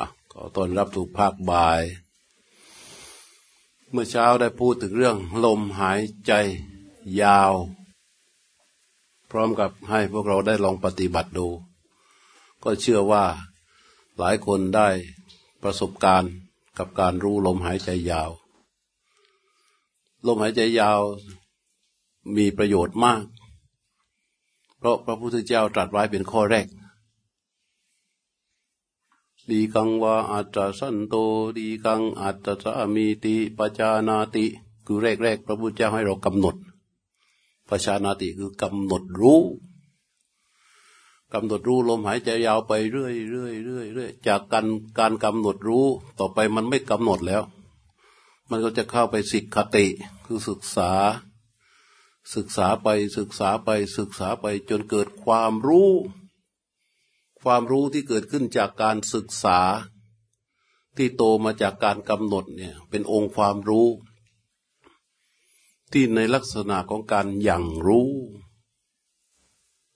อขอต้อนรับถูกภาคบ่าย เมื่อเช้าได้พูดถึงเรื่องลมหายใจยาว พร้อมกับให้พวกเราได้ลองปฏิบัติดู ก็เชื่อว่าหลายคนได้ประสบการณ์กับการรู้ลมหายใจยาว ลมหายใจยาวมีประโยชน์มาก เพราะพระพุทธเจ้าตรัสไว้เป็นข้อแรก ดีกังวาอัตสันโตดีกังอัตสามีติปจานาติ คือแรกแรกพระพุทธเจ้าให้เรากำหนดปชานาติคือกำหนดรู้กำหนดรู้ลมหายใจยาวไปเรื่อยเรื่อยเรื่อยเรื่อยจากการการกำหนดรู้ต่อไปมันไม่กำหนดแล้ว มันก็จะเข้าไปสิกขติคือศึกษา ศึกษาไปศึกษาไปศึกษาไปจนเกิดความรู้ ความรู้ที่เกิดขึ้นจากการศึกษา ที่โตมาจากการกำหนดเนี่ยเป็นองค์ความรู้ ที่ในลักษณะของการอย่างรู้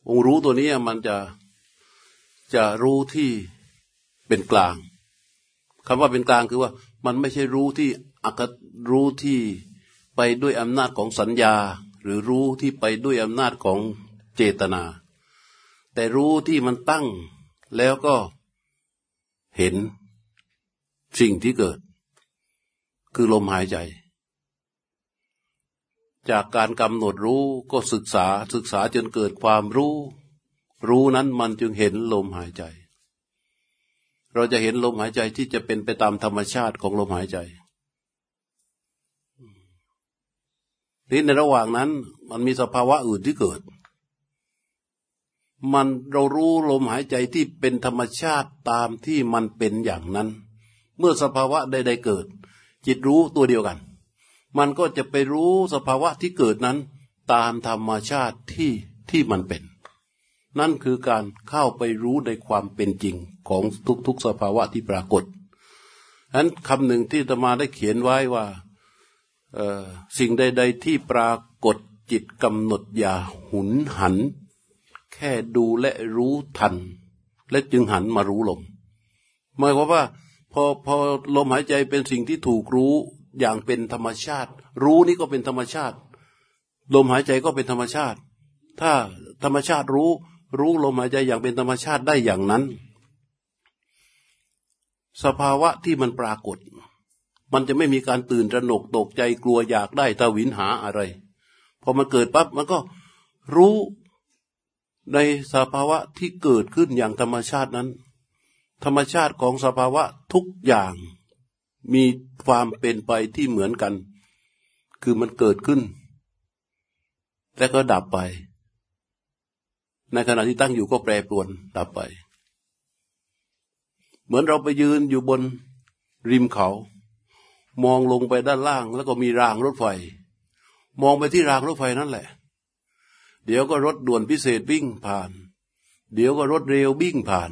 องค์รู้ตัวนี้มันจะจะรู้ที่เป็นกลางคำว่าเป็นกลางคือว่ามันไม่ใช่รู้ที่อักรู้ที่ไปด้วยอำนาจของสัญญา หรือรู้ที่ไปด้วยอำนาจของเจตนา แต่รู้ที่มันตั้ง แล้วก็เห็นสิ่งที่เกิด คือลมหายใจ จากการกำหนดรู้ก็ศึกษาศึกษาจนเกิดความรู้ รู้นั้นมันจึงเห็นลมหายใจ เราจะเห็นลมหายใจที่จะเป็นไปตามธรรมชาติของลมหายใจที่ในระหว่างนั้นมันมีสภาวะอื่นที่เกิด มันเรารู้ลมหายใจที่เป็นธรรมชาติตามที่มันเป็นอย่างนั้น เมื่อสภาวะใดๆเกิด จิตรู้ตัวเดียวกัน มันก็จะไปรู้สภาวะที่เกิดนั้น ตามธรรมชาติที่ที่มันเป็น นั่นคือการเข้าไปรู้ในความเป็นจริงของทุกๆสภาวะที่ปรากฏนั้นคำหนึ่งที่ตมาได้เขียนไว้ว่าสิ่งใด ๆ ที่ปรากฏจิตกำหนดอย่าหุนหัน แค่ดูและรู้ทัน และจึงหันมารู้ลมหมายความว่า พอพอลมหายใจเป็นสิ่งที่ถูกรู้อย่างเป็นธรรมชาติ รู้นี่ก็เป็นธรรมชาติ ลมหายใจก็เป็นธรรมชาติ ถ้าธรรมชาติรู้ รู้ลมหายใจอย่างเป็นธรรมชาติได้อย่างนั้น สภาวะที่มันปรากฏ มันจะไม่มีการตื่นตระหนกตกใจกลัวอยากได้ตาวินหาอะไรพอมันเกิดปั๊บมันก็รู้ ในสภาวะที่เกิดขึ้นอย่างธรรมชาตินั้น ธรรมชาติของสภาวะทุกอย่างมีความเป็นไปที่เหมือนกัน คือมันเกิดขึ้น แล้วก็ดับไป ในขณะที่ตั้งอยู่ก็แปรปรวนดับไป เหมือนเราไปยืนอยู่บนริมเขา มองลงไปด้านล่างแล้วก็มีรางรถไฟ มองไปที่รางรถไฟนั่นแหละ เดี๋ยวก็รถด่วนพิเศษวิ่งผ่าน เดี๋ยวก็รถเร็ววิ่งผ่าน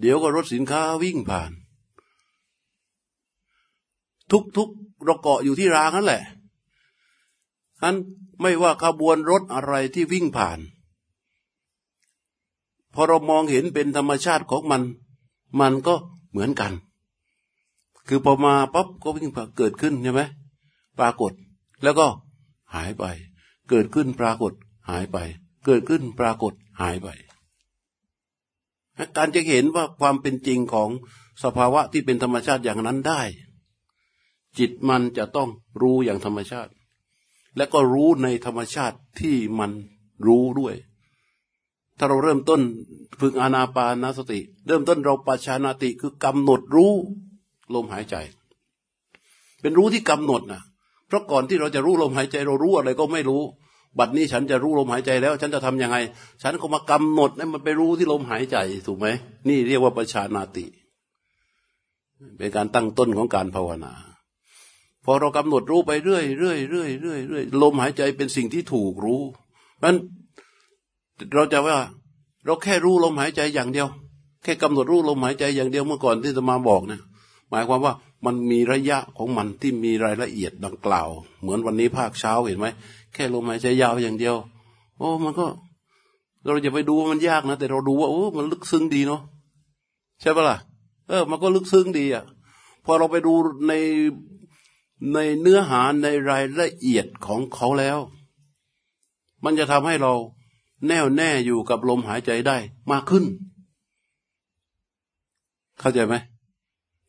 เดี๋ยวก็รถสินค้าวิ่งผ่าน ทุกๆเราเกาะอยู่ที่รางนั่นแหละนั้นไม่ว่าขบวนรถอะไรที่วิ่งผ่าน พอเรามองเห็นเป็นธรรมชาติของมัน มันก็เหมือนกัน คือพอมาปั๊บก็วิ่งเกิดขึ้นใช่ไหมปรากฏแล้วก็หายไป เกิดขึ้นปรากฏ หายไป เกิดขึ้นปรากฏหายไป การจะเห็นว่าความเป็นจริงของสภาวะที่เป็นธรรมชาติอย่างนั้นได้ จิตมันจะต้องรู้อย่างธรรมชาติ และก็รู้ในธรรมชาติที่มันรู้ด้วย ถ้าเราเริ่มต้นฝึกอานาปานาสติ เริ่มต้นเราปัจชานาติคือกำหนดรู้ลมหายใจ เป็นรู้ที่กำหนดนะเพราะก่อนที่เราจะรู้ลมหายใจเรารู้อะไรก็ไม่รู้ บัดนี้ฉันจะรู้ลมหายใจแล้ว ฉันจะทํำยังไง ฉันก็มากำหนดให้มันไปรู้ที่ลมหายใจถูกไหมนี่เรียกว่าประชานาติ เป็นการตั้งต้นของการภาวนา พอเรากำหนดรู้ไปเรื่อยเรื่อยเรื่อยเรื่อยเรื่อยลมหายใจเป็นสิ่งที่ถูกรู้นั้นเราจะว่า เราแค่รู้ลมหายใจอย่างเดียว แค่กำหนดรู้ลมหายใจอย่างเดียวเมื่อก่อนที่จะมาบอกนะหมายความว่ามันมีระยะของมันที่มีรายละเอียดดังกล่าว เหมือนวันนี้ภาคเช้าเห็นไหม แค่ลมหายใจยาวอย่างเดียว โอ้มันก็ เราจะไปดูว่ามันยากนะ แต่เราดูว่าโอ้มันลึกซึ้งดีเนาะใช่ปะล่ะเออ มันก็ลึกซึ้งดีอะพอเราไปดูในในเนื้อหาในรายละเอียดของเขาแล้ว มันจะทำให้เราแน่วแน่อยู่กับลมหายใจได้มากขึ้น เข้าใจไหม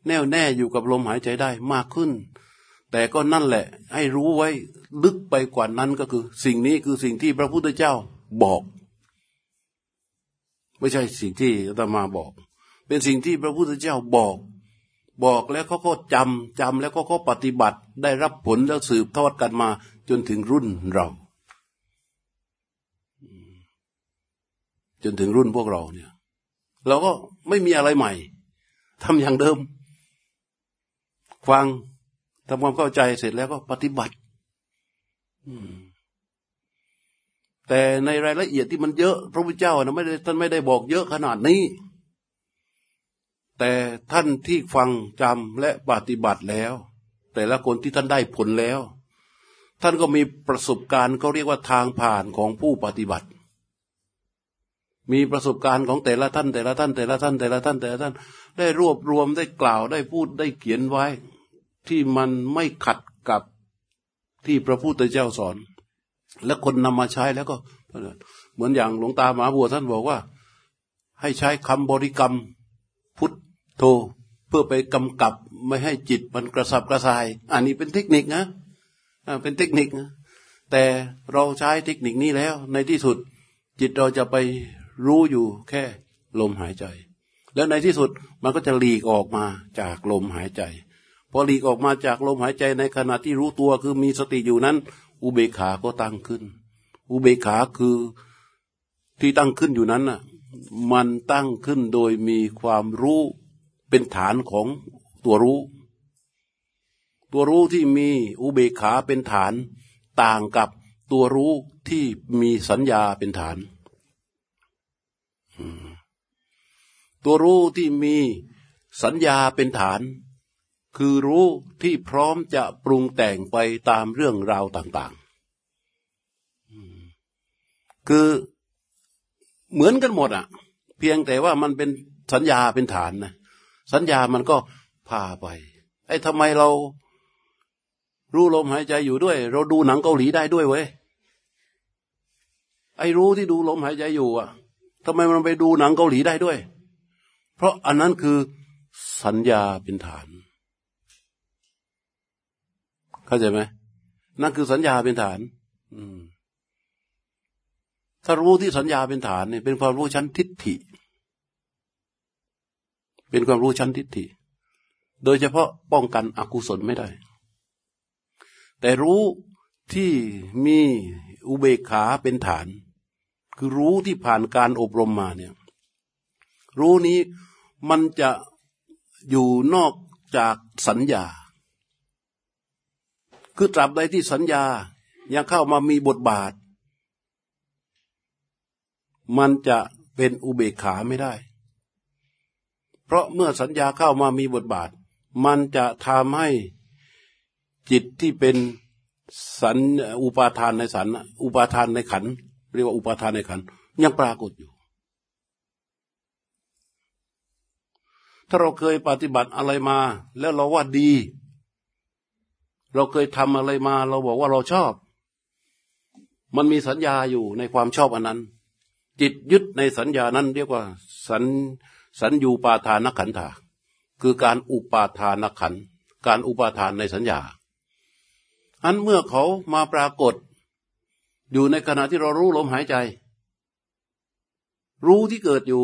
แน่วแน่อยู่กับลมหายใจได้มากขึ้น แต่ก็นั่นแหละ ให้รู้ไว้ลึกไปกว่านั้นก็คือ สิ่งนี้คือสิ่งที่พระพุทธเจ้าบอก ไม่ใช่สิ่งที่อาตมาบอก เป็นสิ่งที่พระพุทธเจ้าบอก บอกแล้วเขาก็จำจำแล้วก็เขาปฏิบัติได้รับผลแล้วสืบทอดกันมาจนถึงรุ่นเราจนถึงรุ่นพวกเราเนี่ย เราก็ไม่มีอะไรใหม่ทำอย่างเดิม ฟัง ทำความเข้าใจเสร็จแล้วก็ปฏิบัติ แต่ในรายละเอียดที่มันเยอะ พระพุทธเจ้านะไม่ได้ท่านไม่ได้บอกเยอะขนาดนี้ แต่ท่านที่ฟังจำและปฏิบัติแล้ว แต่ละคนที่ท่านได้ผลแล้ว ท่านก็มีประสบการณ์เขาเรียกว่าทางผ่านของผู้ปฏิบัติ มีประสบการณ์ของแต่ละท่าน แต่ละท่าน แต่ละท่าน แต่ละท่านแต่ละท่าน ได้รวบรวมได้กล่าวได้พูดได้เขียนไว้ ที่มันไม่ขัดกับที่พระพุทธเจ้าสอน และคนนำมาใช้แล้วก็ เหมือนอย่างหลวงตามหาบัวท่านบอกว่า ให้ใช้คำบริกรรมพุทโธเพื่อไปกำกับไม่ให้จิตมันกระสับกระส่าย อันนี้เป็นเทคนิคนะเป็นเทคนิคนะแต่เราใช้เทคนิคนี้แล้ว ในที่สุดจิตเราจะไปรู้อยู่แค่ลมหายใจ แล้วในที่สุดมันก็จะหลีกออกมาจากลมหายใจ พอหลีกออกมาจากลมหายใจในขณะที่รู้ตัวคือมีสติอยู่นั้น อุเบกขาก็ตั้งขึ้น อุเบกขาคือที่ตั้งขึ้นอยู่นั้นน่ะ มันตั้งขึ้นโดยมีความรู้เป็นฐานของตัวรู้ ตัวรู้ที่มีอุเบกขาเป็นฐาน ต่างกับตัวรู้ที่มีสัญญาเป็นฐาน ตัวรู้ที่มีสัญญาเป็นฐาน คือรู้ที่พร้อมจะปรุงแต่งไปตามเรื่องราวต่าง ๆ คือเหมือนกันหมดอะ เพียงแต่ว่ามันเป็นสัญญาเป็นฐานนะสัญญามันก็พาไป ไอ้ทำไมเรารู้ลมหายใจอยู่ด้วย เราดูหนังเกาหลีได้ด้วยเว้ยไอ้รู้ที่ดูลมหายใจอยู่อะทำไมมันไปดูหนังเกาหลีได้ด้วย เพราะอันนั้นคือสัญญาเป็นฐาน เข้าใจไหมนั่นคือสัญญาเป็นฐาน อืม ถ้ารู้ที่สัญญาเป็นฐานเนี่ยเป็นความรู้ชั้นทิฏฐิ เป็นความรู้ชั้นทิฏฐิ โดยเฉพาะป้องกันอกุศลไม่ได้ แต่รู้ที่มีอุเบกขาเป็นฐาน คือรู้ที่ผ่านการอบรมมาเนี่ย รู้นี้มันจะอยู่นอกจากสัญญา คือตราบใดที่สัญญายังเข้ามามีบทบาท มันจะเป็นอุเบกขาไม่ได้ เพราะเมื่อสัญญาเข้ามามีบทบาท มันจะทำให้จิตที่เป็นสันอุปาทานในสันอุปาทานในขันเรียกว่าอุปาทานในขันยังปรากฏอยู่ ถ้าเราเคยปฏิบัติอะไรมา แล้วเราว่าดี เราเคยทำอะไรมา เราบอกว่าเราชอบ มันมีสัญญาอยู่ในความชอบอันนั้น จิตยึดในสัญญานั้นเรียกว่า สัญสัญญูปาทานขันธาคือการอุปาทานขัน การอุปาทานในสัญญาอันเมื่อเขามาปรากฏ อยู่ในขณะที่เรารู้ลมหายใจ รู้ที่เกิดอยู่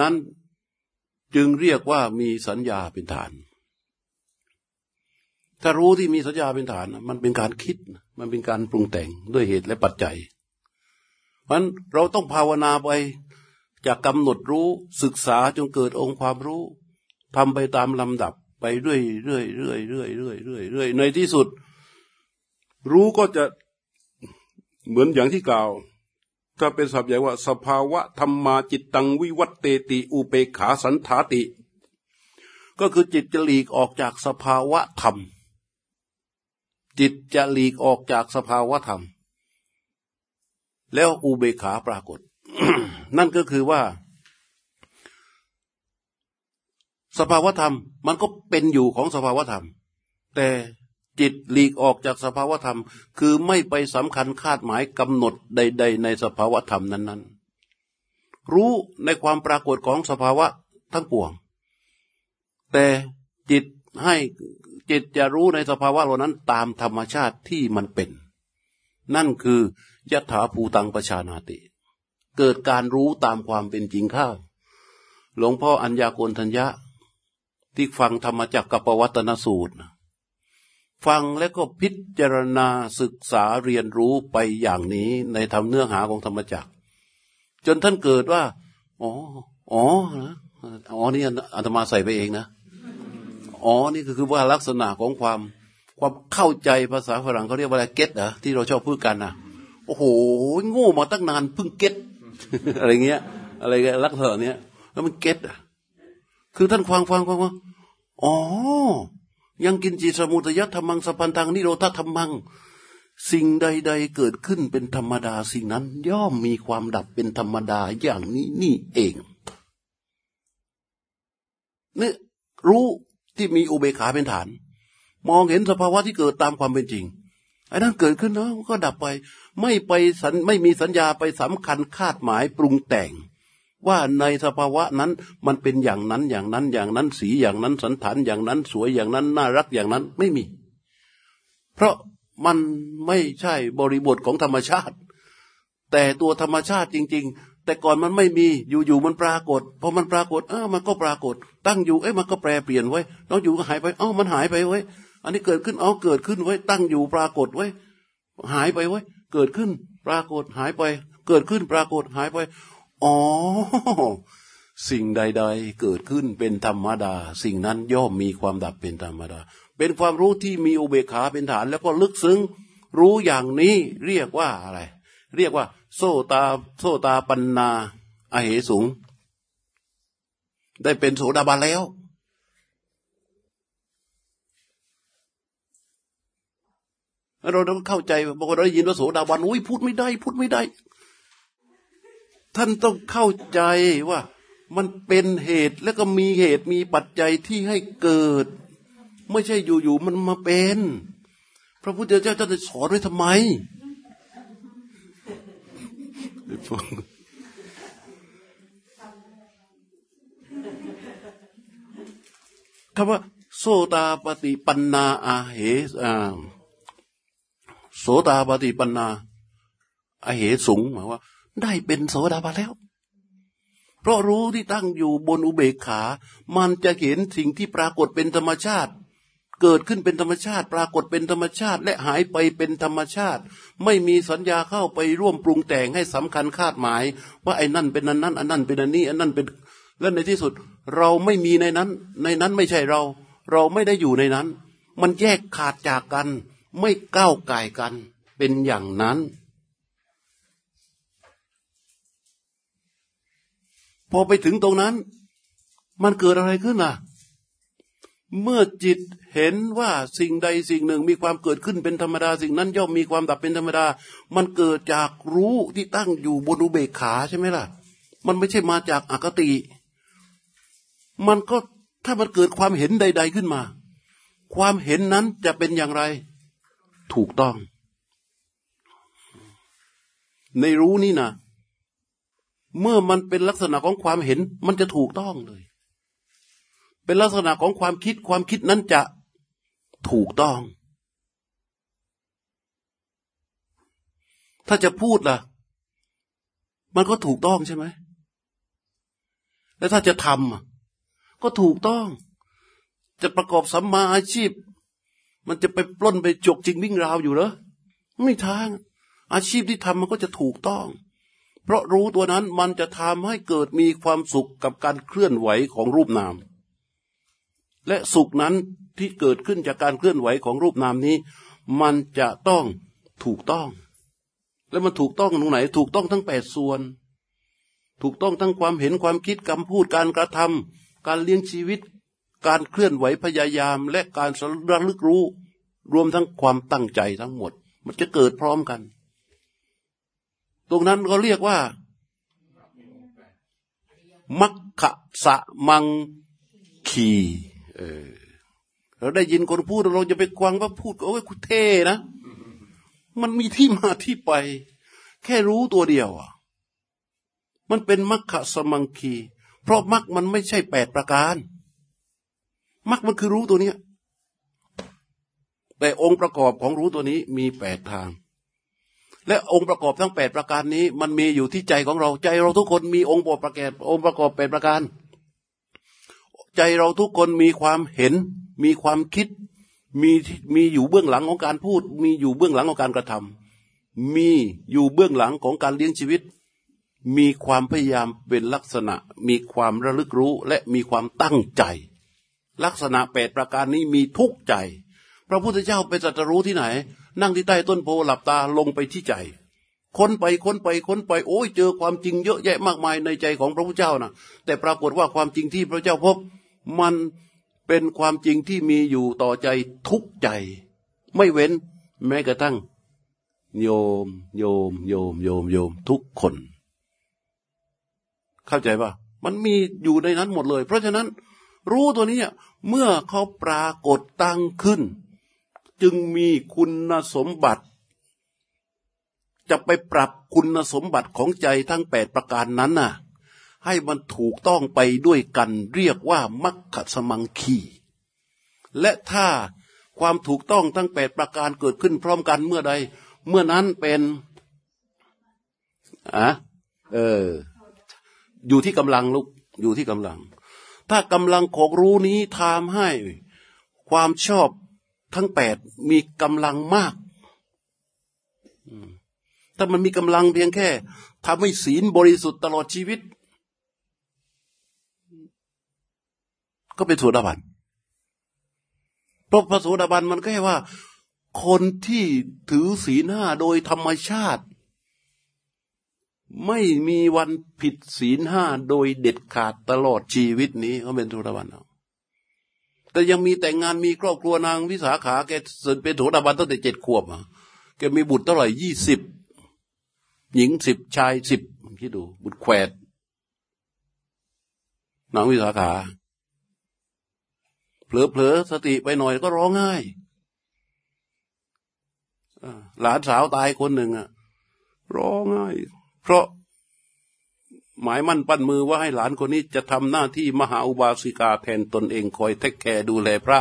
นั้นจึงเรียกว่ามีสัญญาเป็นฐาน ถ้ารู้ที่มีสัญญาเป็นฐาน มันเป็นการคิด มันเป็นการปรุงแต่งด้วยเหตุและปัจจัย เพราะนั้นเราต้องภาวนาไปจากกำหนดรู้ศึกษาจนเกิดองค์ความรู้ทำไปตามลำดับไปเรื่อยเรื่อยเรื่อยเรื่อยเรื่อยเรื่อยเรื่อยในที่สุด รู้ก็จะเหมือนอย่างที่กล่าว ถ้าเป็นศัพท์ใหญ่ว่า สภาวะธรรมาจิตตังวิวัตเตติ อุเปขาสันธาติ ก็คือจิตจะหลีกออกจากสภาวะธรรม จิตจะหลีกออกจากสภาวะธรรม แล้วอุเบกขาปรากฏ นั่นก็คือว่า สภาวธรรม มันก็เป็นอยู่ของสภาวธรรม แต่จิตหลีกออกจากสภาวธรรม คือไม่ไปสำคัญคาดหมายกำหนดใด ๆ ในสภาวธรรมนั้น ๆ รู้ในความปรากฏของสภาวะทั้งปวง แต่จิตให้ จิตจะรู้ในสภาวะเหล่านั้นตามธรรมชาติที่มันเป็น นั่นคือยถาภูตังประชานาติ เกิดการรู้ตามความเป็นจริงข้าหลวงพ่ออัญญาโกณทัญญะ ที่ฟังธรรมจักกับปวัตนสูตร ฟังแล้วก็พิจารณาศึกษาเรียนรู้ไปอย่างนี้ในทำเนื้อหาของธรรมจักจนท่านเกิดว่า อ๋อ อ๋อนะอ๋อนี่อาตมาใส่ไปเองนะ อ๋อนี่คือว่าลักษณะของความความเข้าใจภาษาฝรั่งเขาเรียกว่าอะไรเก็ตเหรอที่เราชอบพูดกันนะโอ้โหโง่มาตั้งนานเพิ่งเก็ตอะไรเงี้ย อะไรเงี้ยลักษณะเนี้ยแล้วมันเก็ตอะ คือท่านฟังฟังฟังว่าอ๋อ ยังกินจิตสมุตยัตธรรมังสพันธังนิโรธธรรมัง สิ่งใด ๆ เกิดขึ้นเป็นธรรมดา สิ่งนั้น ย่อมมีความดับเป็นธรรมดาอย่างนี้นี่เองนี่รู้ ที่มีอุเบกขาเป็นฐาน มองเห็นสภาวะที่เกิดตามความเป็นจริงไอ้นั่นเกิดขึ้นเนาะก็ดับไป ไม่ไปสัญไม่มีสัญญาไปสำคัญคาดหมายปรุงแต่ง ว่าในสภาวะนั้นมันเป็นอย่างนั้นอย่างนั้นอย่างนั้นสีอย่างนั้นสันฐานอย่างนั้น สวยอย่างนั้นน่ารักอย่างนั้นไม่มี เพราะมันไม่ใช่บริบทของธรรมชาติ แต่ตัวธรรมชาติจริง ๆ แต่ก่อนมันไม่มีอยู่ๆมันปรากฏพอมันปรากฏเออมันก็ปรากฏ ตั้งอยู่เอ้มันก็แปรเปลี่ยนไว้แล้วอยู่ก็หายไปอ้ามันหายไปไว้ อันนี้เกิดขึ้นเอาเกิดขึ้นไว้ ตั้งอยู่ปรากฏไว้ หายไปไว้ เกิดขึ้น ปรากฏหายไป เกิดขึ้นปรากฏหายไปอ๋อสิ่งใด ๆ เกิดขึ้นเป็นธรรมดา สิ่งนั้นย่อมมีความดับเป็นธรรมดา เป็นความรู้ที่มีอุเบกขาเป็นฐาน แล้วก็ลึกซึ้งรู้อย่างนี้เรียกว่าอะไร เรียกว่า โซตาโซตาปันนาอเหสุงได้เป็นโสดาบันแล้ว เราต้องเข้าใจบางคนได้ยินว่าโสดาบันอุ้ยพูดไม่ได้ พูดไม่ได้ ท่านต้องเข้าใจว่ามันเป็นเหตุแล้วก็มีเหตุมีปัจจัยที่ให้เกิด ไม่ใช่อยู่ๆมันมาเป็น พระพุทธเจ้าจะสอนไว้ทำไม คำว่าโซตาปฏิปันนาอาเหสอ่าโสดาปฏิปันนาอาเหสุงหมายว่า ได้เป็นโสดาบันแล้ว เพราะรู้ที่ตั้งอยู่บนอุเบกขา มันจะเห็นสิ่งที่ปรากฏเป็นธรรมชาติ เกิดขึ้นเป็นธรรมชาติ ปรากฏเป็นธรรมชาติ และหายไปเป็นธรรมชาติ ไม่มีสัญญาเข้าไปร่วมปรุงแต่งให้สำคัญคาดหมาย ว่าไอ้นั่นเป็นนั้นนั้นอันนั้นเป็นอันนี้อันนั้นเป็นและในที่สุดเราไม่มีในนั้น ในนั้นไม่ใช่เรา เราไม่ได้อยู่ในนั้น มันแยกขาดจากกัน ไม่ก้าวไก่กันเป็นอย่างนั้นพอไปถึงตรงนั้น มันเกิดอะไรขึ้นล่ะ เมื่อจิตเห็นว่าสิ่งใดสิ่งหนึ่งมีความเกิดขึ้นเป็นธรรมดา สิ่งนั้นย่อมมีความดับเป็นธรรมดา มันเกิดจากรู้ที่ตั้งอยู่บนอุเบกขาใช่ไหมล่ะ มันไม่ใช่มาจากอคติ มันก็ถ้ามันเกิดความเห็นใด ๆขึ้นมา ความเห็นนั้นจะเป็นอย่างไร ถูกต้อง ในรู้นี่นะเมื่อมันเป็นลักษณะของความเห็นมันจะถูกต้องเลย เป็นลักษณะของความคิดความคิดนั้นจะถูกต้อง ถ้าจะพูดล่ะ มันก็ถูกต้องใช่ไหม แล้วถ้าจะทำก็ถูกต้อง จะประกอบสัมมาอาชีพ มันจะไปปล้นไปจกจริงวิ่งราวอยู่เหรอไม่ทาง อาชีพที่ทำมันก็จะถูกต้องเพราะรู้ตัวนั้นมันจะทำให้เกิดมีความสุขกับการเคลื่อนไหวของรูปนาม และสุขนั้นที่เกิดขึ้นจากการเคลื่อนไหวของรูปนามนี้ มันจะต้องถูกต้อง และมันถูกต้องตรงไหน ถูกต้องทั้งแปดส่วน ถูกต้องทั้งความเห็นความคิดคำพูดการกระทำการเลี้ยงชีวิต การเคลื่อนไหวพยายาม และการสระลึกรู้ รวมทั้งความตั้งใจทั้งหมด มันจะเกิดพร้อมกัน ตรงนั้นก็เรียกว่ามัคคะสะมังคี เออ เราได้ยินคนพูดเราจะไปกวางว่าพูดโอ้ยคุณเท่นะ มันมีที่มาที่ไป แค่รู้ตัวเดียวอะ มันเป็นมัคคสมังคี เพราะมัคมันไม่ใช่แปดประการมัคมันคือรู้ตัวเนี้ยแต่องค์ประกอบของรู้ตัวนี้มีแปดทาง และองค์ประกอบทั้งแปดประการนี้ มันมีอยู่ที่ใจของเราใจเราทุกคนมีองค์ประกอบองค์ประกอบแปดประการ ใจเราทุกคนมีความเห็น มีความคิด มีมีอยู่เบื้องหลังของการพูด มีอยู่เบื้องหลังของการกระทำมีอยู่เบื้องหลังของการเลี้ยงชีวิต มีความพยายามเป็นลักษณะ มีความระลึกรู้และมีความตั้งใจ ลักษณะแปดประการนี้มีทุกใจ พระพุทธเจ้าไปจัตรู้ที่ไหน นั่งที่ใต้ต้นโพหลับตาลงไปที่ใจค้นไปค้นไปค้นไปโอ้ยเจอความจริงเยอะแยะมากมายในใจของพระพุทธเจ้านะแต่ปรากฏว่าความจริงที่พระเจ้าพบ มันเป็นความจริงที่มีอยู่ต่อใจทุกใจ ไม่เว้นแม้กระทั่ง โยม โยม โยม โยม โยม ทุกคน เข้าใจปะมันมีอยู่ในนั้นหมดเลย เพราะฉะนั้น รู้ตัวนี้เมื่อเขาปรากฏตั้งขึ้น จึงมีคุณสมบัติ จะไปปรับคุณสมบัติของใจทั้งแปดประการนั้นน่ะ ให้มันถูกต้องไปด้วยกันเรียกว่ามัคคสมังคี และถ้าความถูกต้องทั้งแปดประการเกิดขึ้นพร้อมกันเมื่อใด เมื่อนั้นเป็นอะเออ อยู่ที่กำลังลูกอยู่ที่กำลัง ถ้ากำลังของรู้นี้ทำให้ ความชอบทั้งแปดมีกำลังมากถ้ามันมีกำลังเพียงแค่ทำให้ศีลบริสุทธิ์ตลอดชีวิต ก็เป็นโสดาบันเพราะพระโสดาบันมันก็แค่ว่า คนที่ถือศีลห้าโดยธรรมชาติ ไม่มีวันผิดศีลห้าโดยเด็ดขาดตลอดชีวิตนี้เขาเป็นโสดาบันเอาแต่ยังมีแต่งงานมีครอบครัวนางวิสาขาแกเป็นโถดาบันตั้งแต่เจ็ดขวบอะแกมีบุตรเท่าไหร่ยี่สิบหญิงสิบชายสิบคิดดู บุตรแควดนางวิสาขา เผลอๆสติไปหน่อยก็ร้องไห้หลานสาวตายคนหนึ่งอะ ร้องไห้เพราะหมายมั่นปั้นมือว่าให้หลานคนนี้จะทำหน้าที่มหาอุบาสิกาแทนตนเองคอยเทคแคร์ดูแลพระ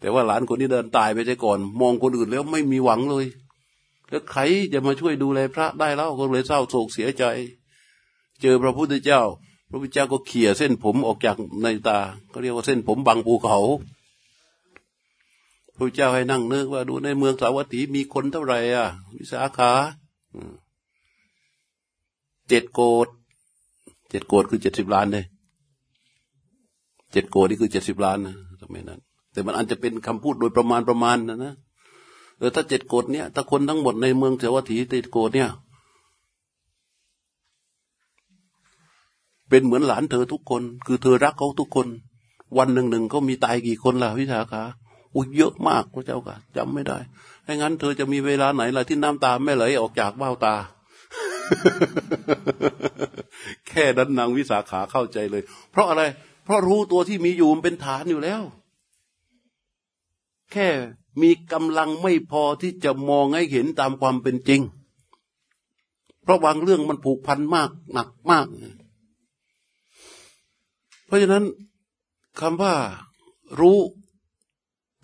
แต่ว่าหลานคนนี้เดินตายไปใช่ก่อน มองคนอื่นแล้วไม่มีหวังเลย แล้วใครจะมาช่วยดูแลพระได้แล้วก็เลยเศร้าโศกเสียใจ เจอพระพุทธเจ้า พระพุทธเจ้าก็เขี่ยเส้นผมออกจากในตาก็เรียกว่าเส้นผมบังภูเขา พระเจ้าให้นั่งนึกว่าดูในเมืองสาวัตถีมีคนเท่าไหร่อะ วิสาขาเจ็ดโกดเจ็ดโกดคือเจ็ดสิบล้านเลยเจ็ดโกดนี่คือเจ็ดสิบล้านนะทำไมนั้น แต่มันอาจจะเป็นคำพูดโดยประมาณประมาณนะนะเออถ้าเจ็ดโกดเนี่ยถ้าคนทั้งหมดในเมืองเสวัตถีเจ็ดโกดเนี่ย เป็นเหมือนหลานเธอทุกคน คือเธอรักเขาทุกคน วันหนึ่งหนึ่งเขามีตายกี่คนล่ะวิสาขาอุ้ยเยอะมากพระเจ้าค่ะจำไม่ได้ถ้างั้นเธอจะมีเวลาไหนล่ะที่น้ำตาไม่ไหลออกจากเบ้าตา แค่นั้นนางวิสาขาเข้าใจเลย เพราะอะไร เพราะรู้ตัวที่มีอยู่มันเป็นฐานอยู่แล้ว แค่มีกำลังไม่พอที่จะมองให้เห็นตามความเป็นจริง เพราะบางเรื่องมันผูกพันมากหนักมาก เพราะฉะนั้นคำว่ารู้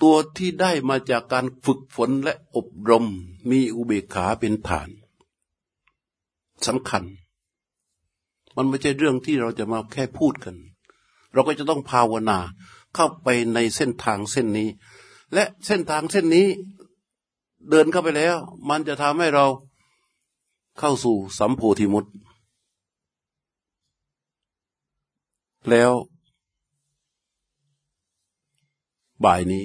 ตัวที่ได้มาจากการฝึกฝนและอบรม มีอุเบกขาเป็นฐานสำคัญ มันไม่ใช่เรื่องที่เราจะมาแค่พูดกัน เราก็จะต้องภาวนาเข้าไปในเส้นทางเส้นนี้ และเส้นทางเส้นนี้เดินเข้าไปแล้ว มันจะทำให้เราเข้าสู่สัมโพธิมุต แล้ว บ่ายนี้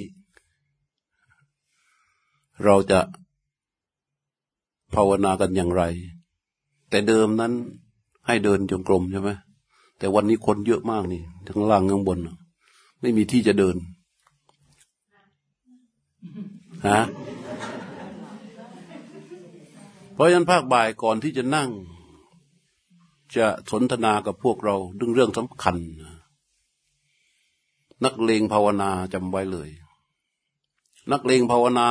เราจะภาวนากันอย่างไร แต่เดิมนั้นให้เดินจงกรมใช่ไหมแต่วันนี้คนเยอะมากนี่ทั้งล่างข้างบน ไม่มีที่จะเดินฮะเพราะฉะนั้นภาคบ่ายก่อนที่จะนั่ง จะสนทนากับพวกเราเรื่องเรื่องสำคัญ นักเลงภาวนาจำไว้เลย นักเลงภาวนา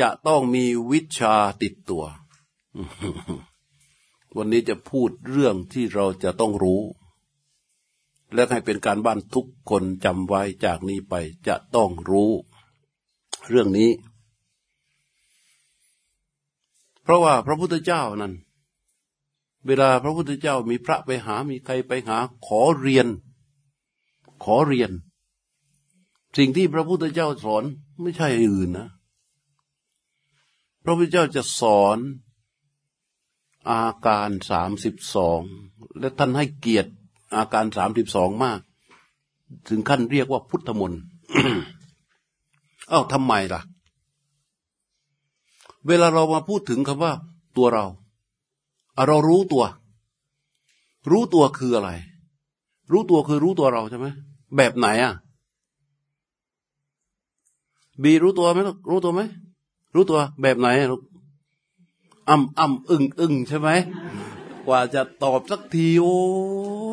จะต้องมีวิชาติดตัว วันนี้จะพูดเรื่องที่เราจะต้องรู้ และให้เป็นการบ้านทุกคนจำไว้จากนี้ไปจะต้องรู้ เรื่องนี้ เพราะว่าพระพุทธเจ้านั้น เวลาพระพุทธเจ้ามีพระไปหา มีใครไปหา ขอเรียน ขอเรียน สิ่งที่พระพุทธเจ้าสอนไม่ใช่อื่นนะ พระพุทธเจ้าจะสอนอาการสามสิบสองและท่านให้เกียรติอาการสามสิบสองมาก ถึงขั้นเรียกว่าพุทธมนต์อ้าวทำไมล่ะ เวลาเรามาพูดถึงคำว่าตัวเรา เรารู้ตัว รู้ตัวคืออะไร รู้ตัวคือรู้ตัวเราใช่ไหมแบบไหนอะบีรู้ตัวไหมรู้ตัวไหมรู้ตัวแบบไหนลูกอ่ำอ่ำอึ้งอึ้งใช่ไหมกว่าจะตอบสักทีโอ้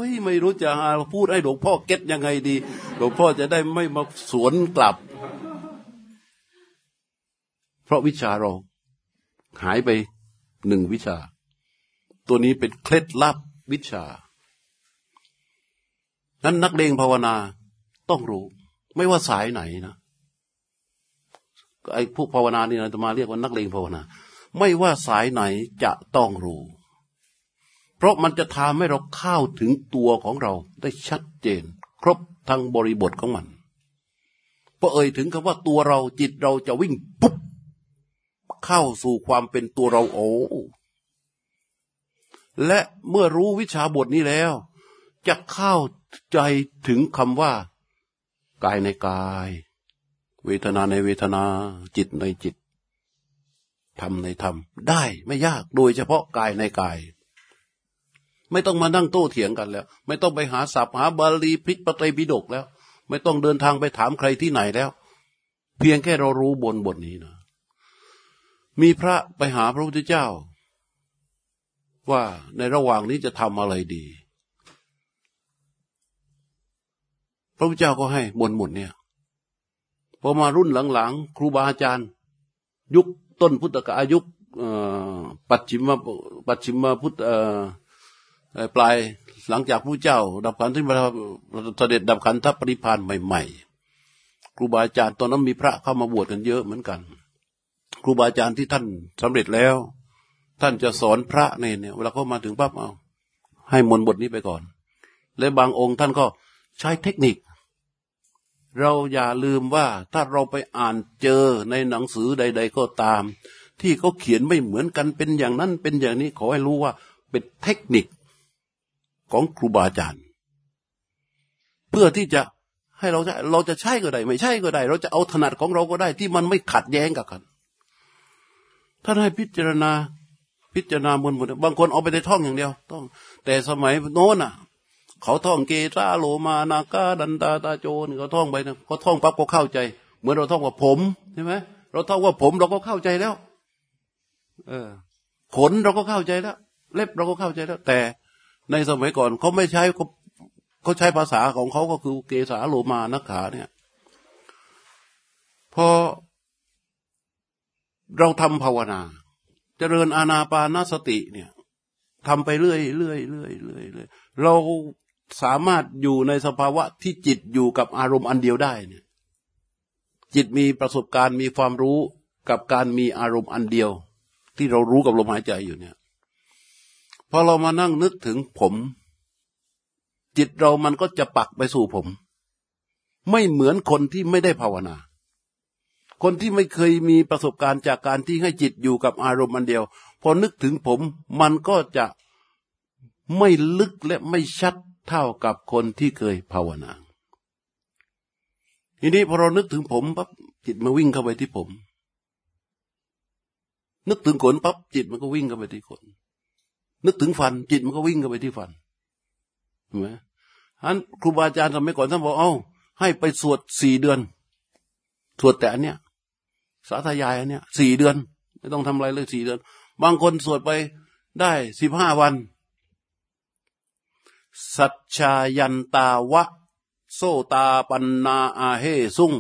ยไม่รู้จะพูดให้หลวงพ่อเก็ตยังไงดี หลวงพ่อจะได้ไม่มาสวนกลับ เพราะวิชาเราหายไปหนึ่งวิชา ตัวนี้เป็นเคล็ดลับวิชา นั้นนักเลงภาวนาต้องรู้ ไม่ว่าสายไหนนะไอ้พวกภาวนานี่นะจะมาเรียกว่านักเลงภาวนา ไม่ว่าสายไหนจะต้องรู้ เพราะมันจะทำให้เราเข้าถึงตัวของเราได้ชัดเจน ครบทั้งบริบทของมันพอเอ่ยถึงคำว่าตัวเราจิตเราจะวิ่งปุ๊บเข้าสู่ความเป็นตัวเราโอ้ และเมื่อรู้วิชาบทนี้แล้ว จะเข้าใจถึงคำว่า กายในกาย เวทนาในเวทนา จิตในจิตทำในธรรม ได้ไม่ยากโดยเฉพาะกายในกาย ไม่ต้องมานั่งโต้เถียงกันแล้ว ไม่ต้องไปหาศัพท์หาบาลีพิปไตรปิฎกแล้ว ไม่ต้องเดินทางไปถามใครที่ไหนแล้ว เพียงแค่เรารู้บนบทนี้นะมีพระไปหาพระพุทธเจ้า ว่าในระหว่างนี้จะทำอะไรดี พระพุทธเจ้าก็ให้บนบทเนี่ยพอมารุ่นหลังๆ ครูบาอาจารย์ ยุคต้นพุทธกาลยุคปัจฉิมปัจฉิมพุทธปลายหลังจากพระเจ้า ดับขันที่มาเสด็จดับขันทัปริพานใหม่ๆ ครูบาอาจารย์ตอนนั้นมีพระเข้ามาบวชกันเยอะเหมือนกัน ครูบาอาจารย์ที่ท่านสำเร็จแล้ว ท่านจะสอนพระเนี่ยเนี่ยเวลาเขามาถึงปั๊บเอา ให้มนบทนี้ไปก่อน และบางองค์ท่านก็ใช้เทคนิค เราอย่าลืมว่าถ้าเราไปอ่านเจอในหนังสือใด ๆ ก็ตาม ที่เขาเขียนไม่เหมือนกันเป็นอย่างนั้นเป็นอย่างนี้ขอให้รู้ว่าเป็นเทคนิคของครูบาอาจารย์ เพื่อที่จะให้เราจะเราจะใช่ก็ได้ ไม่ใช่ก็ได้ เราจะเอาถนัดของเราก็ได้ที่มันไม่ขัดแย้งกับกันท่านให้พิจารณา พิจารณาบนบนบางคนเอาไปในท่องอย่างเดียวต้อง แต่สมัยโน้นอะ เขาท่องเกตาโลมานาคาดันตาตาโจนเขาท่องไปนะเขาท่องปั๊บก็เข้าใจ เหมือนเราท่องว่าผมใช่ไหมเราท่องว่าผมเราก็เข้าใจแล้ว เออ ขนเราก็เข้าใจแล้ว เล็บเราก็เข้าใจแล้ว แต่ในสมัยก่อนเขาไม่ใช้เขาเขาใช้ภาษาของเขาก็คือเกสาโลมานักขาเนี่ยพอเราทำภาวนา เจริญอาณาปานสติเนี่ยทำไปเรื่อยเรื่อยเรื่อยเรื่อยเรื่อยเราสามารถอยู่ในสภาวะที่จิตอยู่กับอารมณ์อันเดียวได้เนี่ย จิตมีประสบการณ์มีความรู้กับการมีอารมณ์อันเดียว ที่เรารู้กับลมหายใจอยู่เนี่ยพอเรามานั่งนึกถึงผม จิตเรามันก็จะปักไปสู่ผม ไม่เหมือนคนที่ไม่ได้ภาวนา คนที่ไม่เคยมีประสบการณ์จากการที่ให้จิตอยู่กับอารมณ์อันเดียว พอนึกถึงผม มันก็จะไม่ลึกและไม่ชัดเท่ากับคนที่เคยภาวนาทีนี้พอเรานึกถึงผมปั๊บจิตมาวิ่งเข้าไปที่ผม นึกถึงขนปั๊บจิตมันก็วิ่งเข้าไปที่ขนนึกถึงฟัน จิตมันก็วิ่งเข้าไปที่ฟันเห็นไหมอันครูบาอาจารย์สมัยก่อนท่านบอกเอ้าให้ไปสวดสี่เดือน สวดแต่อันเนี้ย สาธยายอันเนี้ยสี่เดือน ไม่ต้องทำอะไรเลยสี่เดือน บางคนสวดไปได้สิบห้าวัน สัจชายันตาวะ โซตาปันนาอาเฮซุง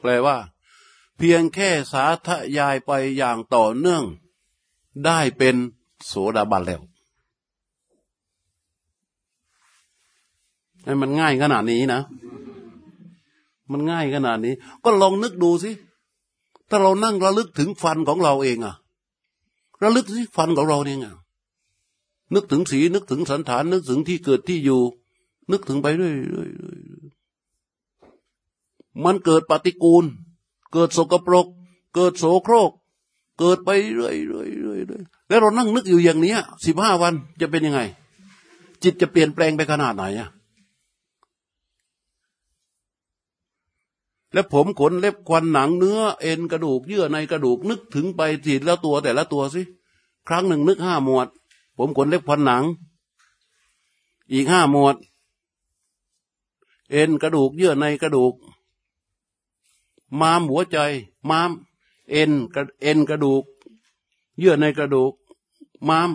แปลว่า เพียงแค่สาธยายไปอย่างต่อเนื่อง ได้เป็นโสดาบันแล้วให้มันง่ายขนาดนี้นะ มันง่ายขนาดนี้ ก็ลองนึกดูสิ ถ้าเรานั่งระลึกถึงฟันของเราเองอะระลึกสิฟันของเราเนี่ยไงนึกถึงสีนึกถึงสันฐาน นึกถึงที่เกิดที่อยู่ นึกถึงไปเรื่อยๆมันเกิดปฏิกูล เกิดสกปรก เกิดโสโครก เกิดไปเรื่อยๆแล้วเรานั่งนึกอยู่อย่างนี้สิบห้าวันจะเป็นยังไง จิตจะเปลี่ยนแปลงไปขนาดไหนอะ และผมขนเล็บควันหนังเนื้อเอ็นกระดูกเยื่อในกระดูกนึกถึงไปทีละตัวแต่ละตัวสิครั้งหนึ่งนึกห้าหมวด ผมขนเล็บควันหนัง อีกห้าหมวด เอ็นกระดูกเยื่อในกระดูก ม้ามหัวใจ ม้าม เอ็นกระเอ็นกระดูก เยื่อในกระดูก ม้าม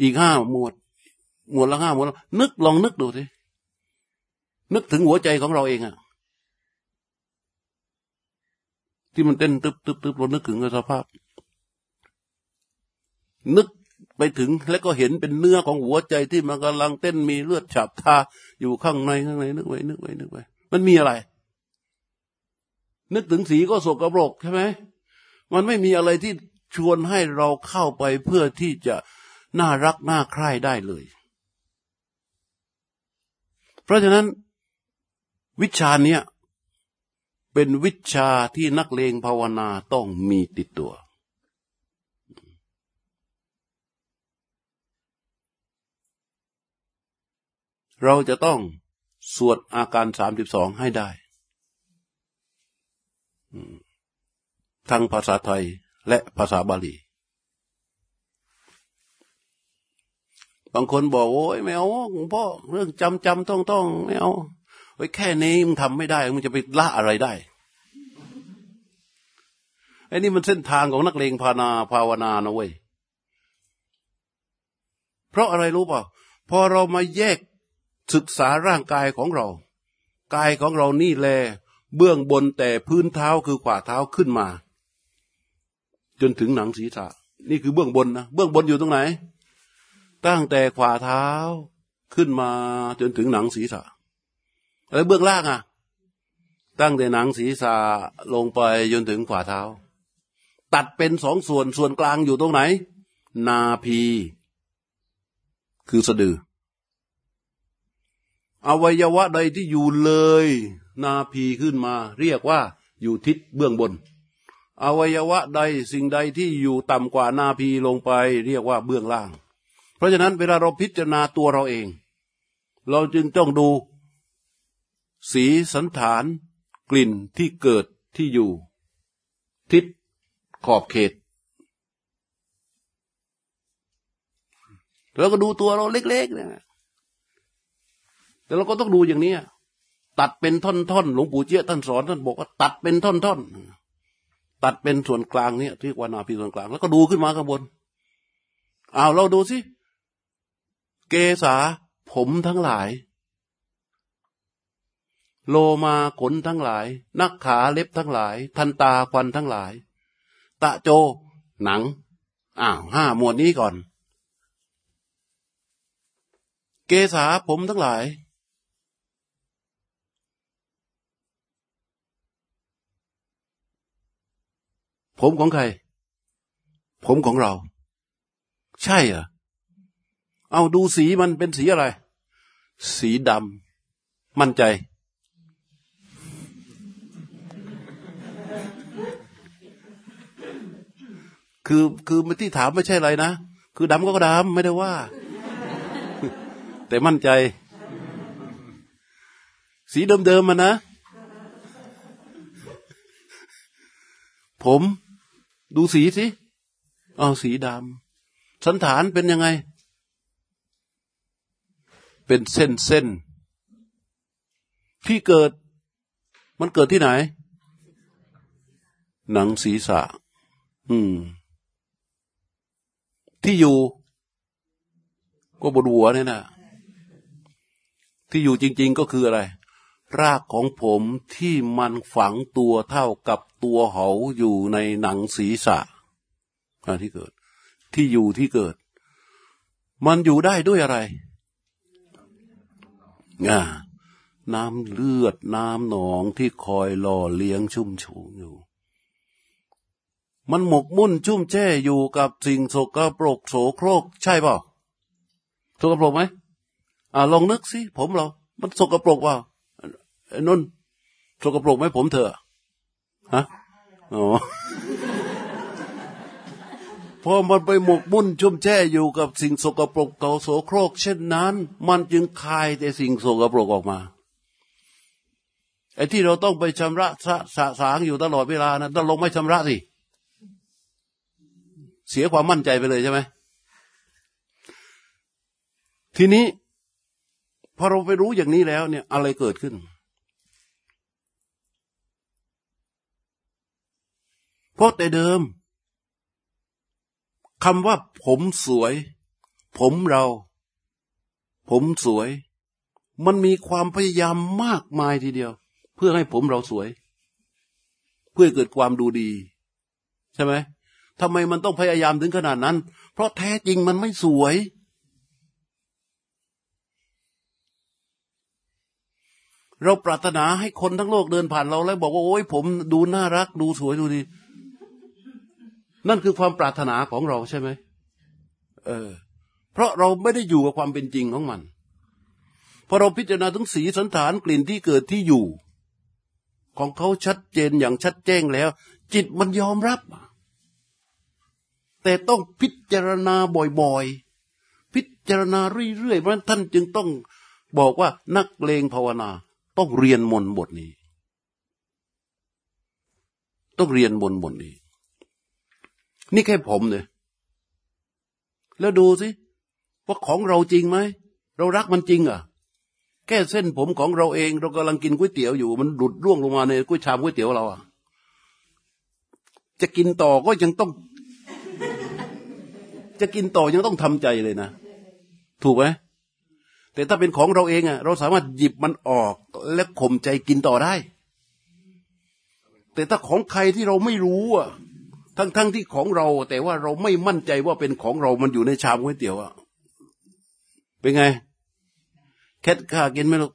อีกห้าหมวด หมวดละห้าหมวดนึกลองนึกดูสิ นึกถึงหัวใจของเราเองอะที่มันเต้นตึบตึบตึบเรานึกถึงสภาพ นึกไปถึงแล้วก็เห็นเป็นเนื้อของหัวใจที่มันกำลังเต้นมีเลือดฉาบทาอยู่ข้างในข้างในนึกไว้นึกไว้นึกไว้มันมีอะไร นึกถึงสีก็โศกกระโรกใช่ไหมมันไม่มีอะไรที่ชวนให้เราเข้าไปเพื่อที่จะน่ารักน่าใคร่ได้เลย เพราะฉะนั้น วิชาเนี้ยเป็นวิชาที่นักเลงภาวนาต้องมีติดตัว เราจะต้องสวดอาการสามสิบสองให้ได้ทั้งภาษาไทยและภาษาบาลี บางคนบอกโอ้ยไม่เอาหลวงพ่อเรื่องจำจำต้องต้องไม่เอา ไว้แค่นี้มึงทำไม่ได้มึงจะไปละอะไรได้ไอ้นี่มันเส้นทางของนักเลงภานาภาวนานะเว้ยเพราะอะไรรู้ป่ะพอเรามาแยกศึกษาร่างกายของเรา กายของเรานี่แล เบื้องบนแต่พื้นเท้าคือขวาเท้าขึ้นมา จนถึงหนังศีรษะ นี่คือเบื้องบนนะเบื้องบนอยู่ตรงไหน ตั้งแต่ขวาเท้าขึ้นมาจนถึงหนังศีรษะ แล้วเบื้องล่างอะ ตั้งแต่หนังศีรษะลงไปจนถึงฝ่าเท้า ตัดเป็นสองส่วนส่วนกลางอยู่ตรงไหน นาพี คือสะดือ อวัยวะใดที่อยู่เลย นาพีขึ้นมา เรียกว่าอยู่ทิศเบื้องบน อวัยวะใดสิ่งใดที่อยู่ต่ำกว่านาพีลงไป เรียกว่าเบื้องล่าง เพราะฉะนั้นเวลาเราพิจารณาตัวเราเอง เราจึงต้องดู สีสันฐาน กลิ่นที่เกิดที่อยู่ ทิศขอบเขต แล้วก็ดูตัวเราเล็กๆเนี่ยแต่เราก็ต้องดูอย่างนี้ตัดเป็นท่อนๆหลวงปู่เจี๊ยท่านสอนท่านบอกว่าตัดเป็นท่อนๆตัดเป็นส่วนกลางเนี่ยที่ว่านาพีส่วนกลาง แล้วก็ดูขึ้นมาข้างบนอ้าวเราดูสิเกษาผมทั้งหลาย โลมาขนทั้งหลาย นักขาเล็บทั้งหลาย ทันตาควันทั้งหลาย ตะโจ หนัง อ้าวห้าหมวดนี้ก่อน เกษาผมทั้งหลาย ผมของใคร ผมของเรา ใช่เหรอเอาดูสีมันเป็นสีอะไร สีดำมั่นใจ คือคือที่ถามไม่ใช่อะไรนะ คือดำก็ดำไม่ได้ว่า แต่มั่นใจ สีเดิมๆมานะ ผมดูสีสิเอาสีดำสันฐานเป็นยังไง เป็นเส้นเส้นที่เกิด มันเกิดที่ไหน หนังศีรษะ อืม ที่อยู่ ก็บนหัวเนี่ยนะที่อยู่จริง ๆก็คืออะไร รากของผมที่มันฝังตัวเท่ากับตัวเขาอยู่ในหนังศีรษะที่เกิด ที่อยู่ที่เกิด มันอยู่ได้ด้วยอะไรอ่าน้ำเลือดน้ำหนองที่คอยหล่อเลี้ยงชุ่มชูอยู่ มันหมกมุ่นชุ่มแช่อยู่กับสิ่งสกปรกโสโครก ใช่เปล่าสกปรกไหมอ่าลองนึกสิผมเรา มันสกปรกเปล่านุ่นสกปรกไหมผมเธอฮะอ๋อพอมันไปหมกมุ่นชุ่มแช่อยู่กับสิ่งสกปรกเก่าโสโครก เช่นนั้น มันจึงคายแต่สิ่งสกปรกออกมาไอ้ที่เราต้องไปชำระสะสะสางอยู่ตลอดเวลานะต้องลงไม่ชำระสิ เสียความมั่นใจไปเลยใช่ไหมทีนี้พอเราไปรู้อย่างนี้แล้ว เนี่ย อะไรเกิดขึ้นเพราะแต่เดิมคำว่าผมสวย ผมเรา ผมสวย มันมีความพยายามมากมายทีเดียว เพื่อให้ผมเราสวย เพื่อเกิดความดูดี ใช่ไหม ทำไมมันต้องพยายามถึงขนาดนั้น เพราะแท้จริงมันไม่สวย เราปรารถนาให้คนทั้งโลกเดินผ่านเราแล้ว บอกว่าโอ้ยผมดูน่ารัก ดูสวยดูดี นั่นคือความปรารถนาของเราใช่ไหมเออ เพราะเราไม่ได้อยู่กับความเป็นจริงของมันพอเราพิจารณาถึงสีสันฐานกลิ่นที่เกิดที่อยู่ ของเขาชัดเจนอย่างชัดแจ้งแล้ว จิตมันยอมรับ แต่ต้องพิจารณาบ่อยๆ พิจารณาเรื่อยๆเพราะท่านจึงต้องบอกว่านักเลงภาวนาต้องเรียนมนบทนี้ ต้องเรียนบนบทนี้ นี่แค่ผมเนี่ยแล้วดูสิว่าของเราจริงไหม เรารักมันจริงอะ แค่เส้นผมของเราเอง เรากำลังกินก๋วยเตี๋ยวอยู่ มันหลุดร่วงลงมาในก๋วยชามก๋วยเตี๋ยวเราอะจะกินต่อก็ยังต้อง จะกินต่อยังต้องทำใจเลยนะ ถูกไหมแต่ถ้าเป็นของเราเองอะเราสามารถหยิบมันออกและข่มใจกินต่อได้ แต่ถ้าของใครที่เราไม่รู้อะทั้งๆทที่ของเรา แต่ว่าเราไม่มั่นใจว่าเป็นของเรามันอยู่ในชามก๋วยเตี๋ยวอะเป็นไง แคทข้ากินไหมลูก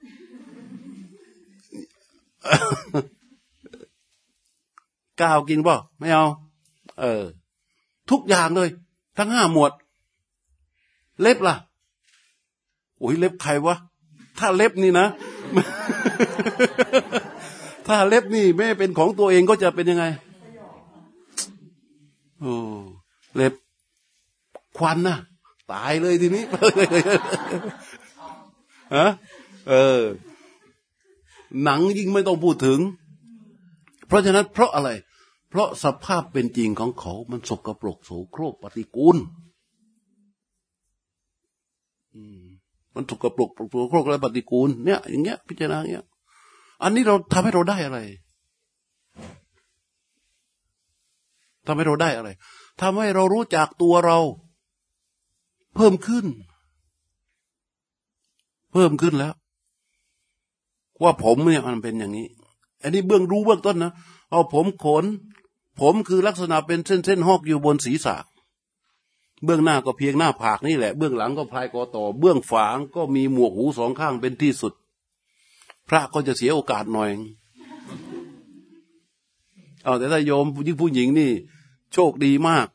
ก้าวกินป่ะไม่เอา เออ ทุกอย่างเลย ทั้งห้าหมวด เล็บล่ะโอ้ยเล็บใครวะถ้าเล็บนี่นะ ถ้าเล็บนี่ไม่เป็นของตัวเองก็จะเป็นยังไงโอ้เล็บควันนะตายเลยทีนี้ฮะเออ หนังยิ่งไม่ต้องพูดถึง เพราะฉะนั้นเพราะอะไร เพราะสภาพเป็นจริงของเขา มันสกปรกโสโครกปฏิกูลมันสกปรกโสโครกและปฏิกูล เนี่ย อย่างเงี้ย พิจารณาเงี้ย อันนี้เราทำให้เราได้อะไรทำให้เราได้อะไรทำให้เรารู้จักตัวเรา เพิ่มขึ้น เพิ่มขึ้นแล้ว ว่าผมเนี่ยมันเป็นอย่างนี้ อันนี้เบื้องรู้เบื้องต้นนะเอาผมขน ผมคือลักษณะเป็นเส้นเส้นหอกอยู่บนศีรษะ เบื้องหน้าก็เพียงหน้าผากนี่แหละ เบื้องหลังก็พลายกอต่อ เบื้องฝางก็มีหมวกหูสองข้างเป็นที่สุด พระก็จะเสียโอกาสหน่อย เอาแต่ถ้าโยมที่ผู้หญิงนี่ โชคดีมาก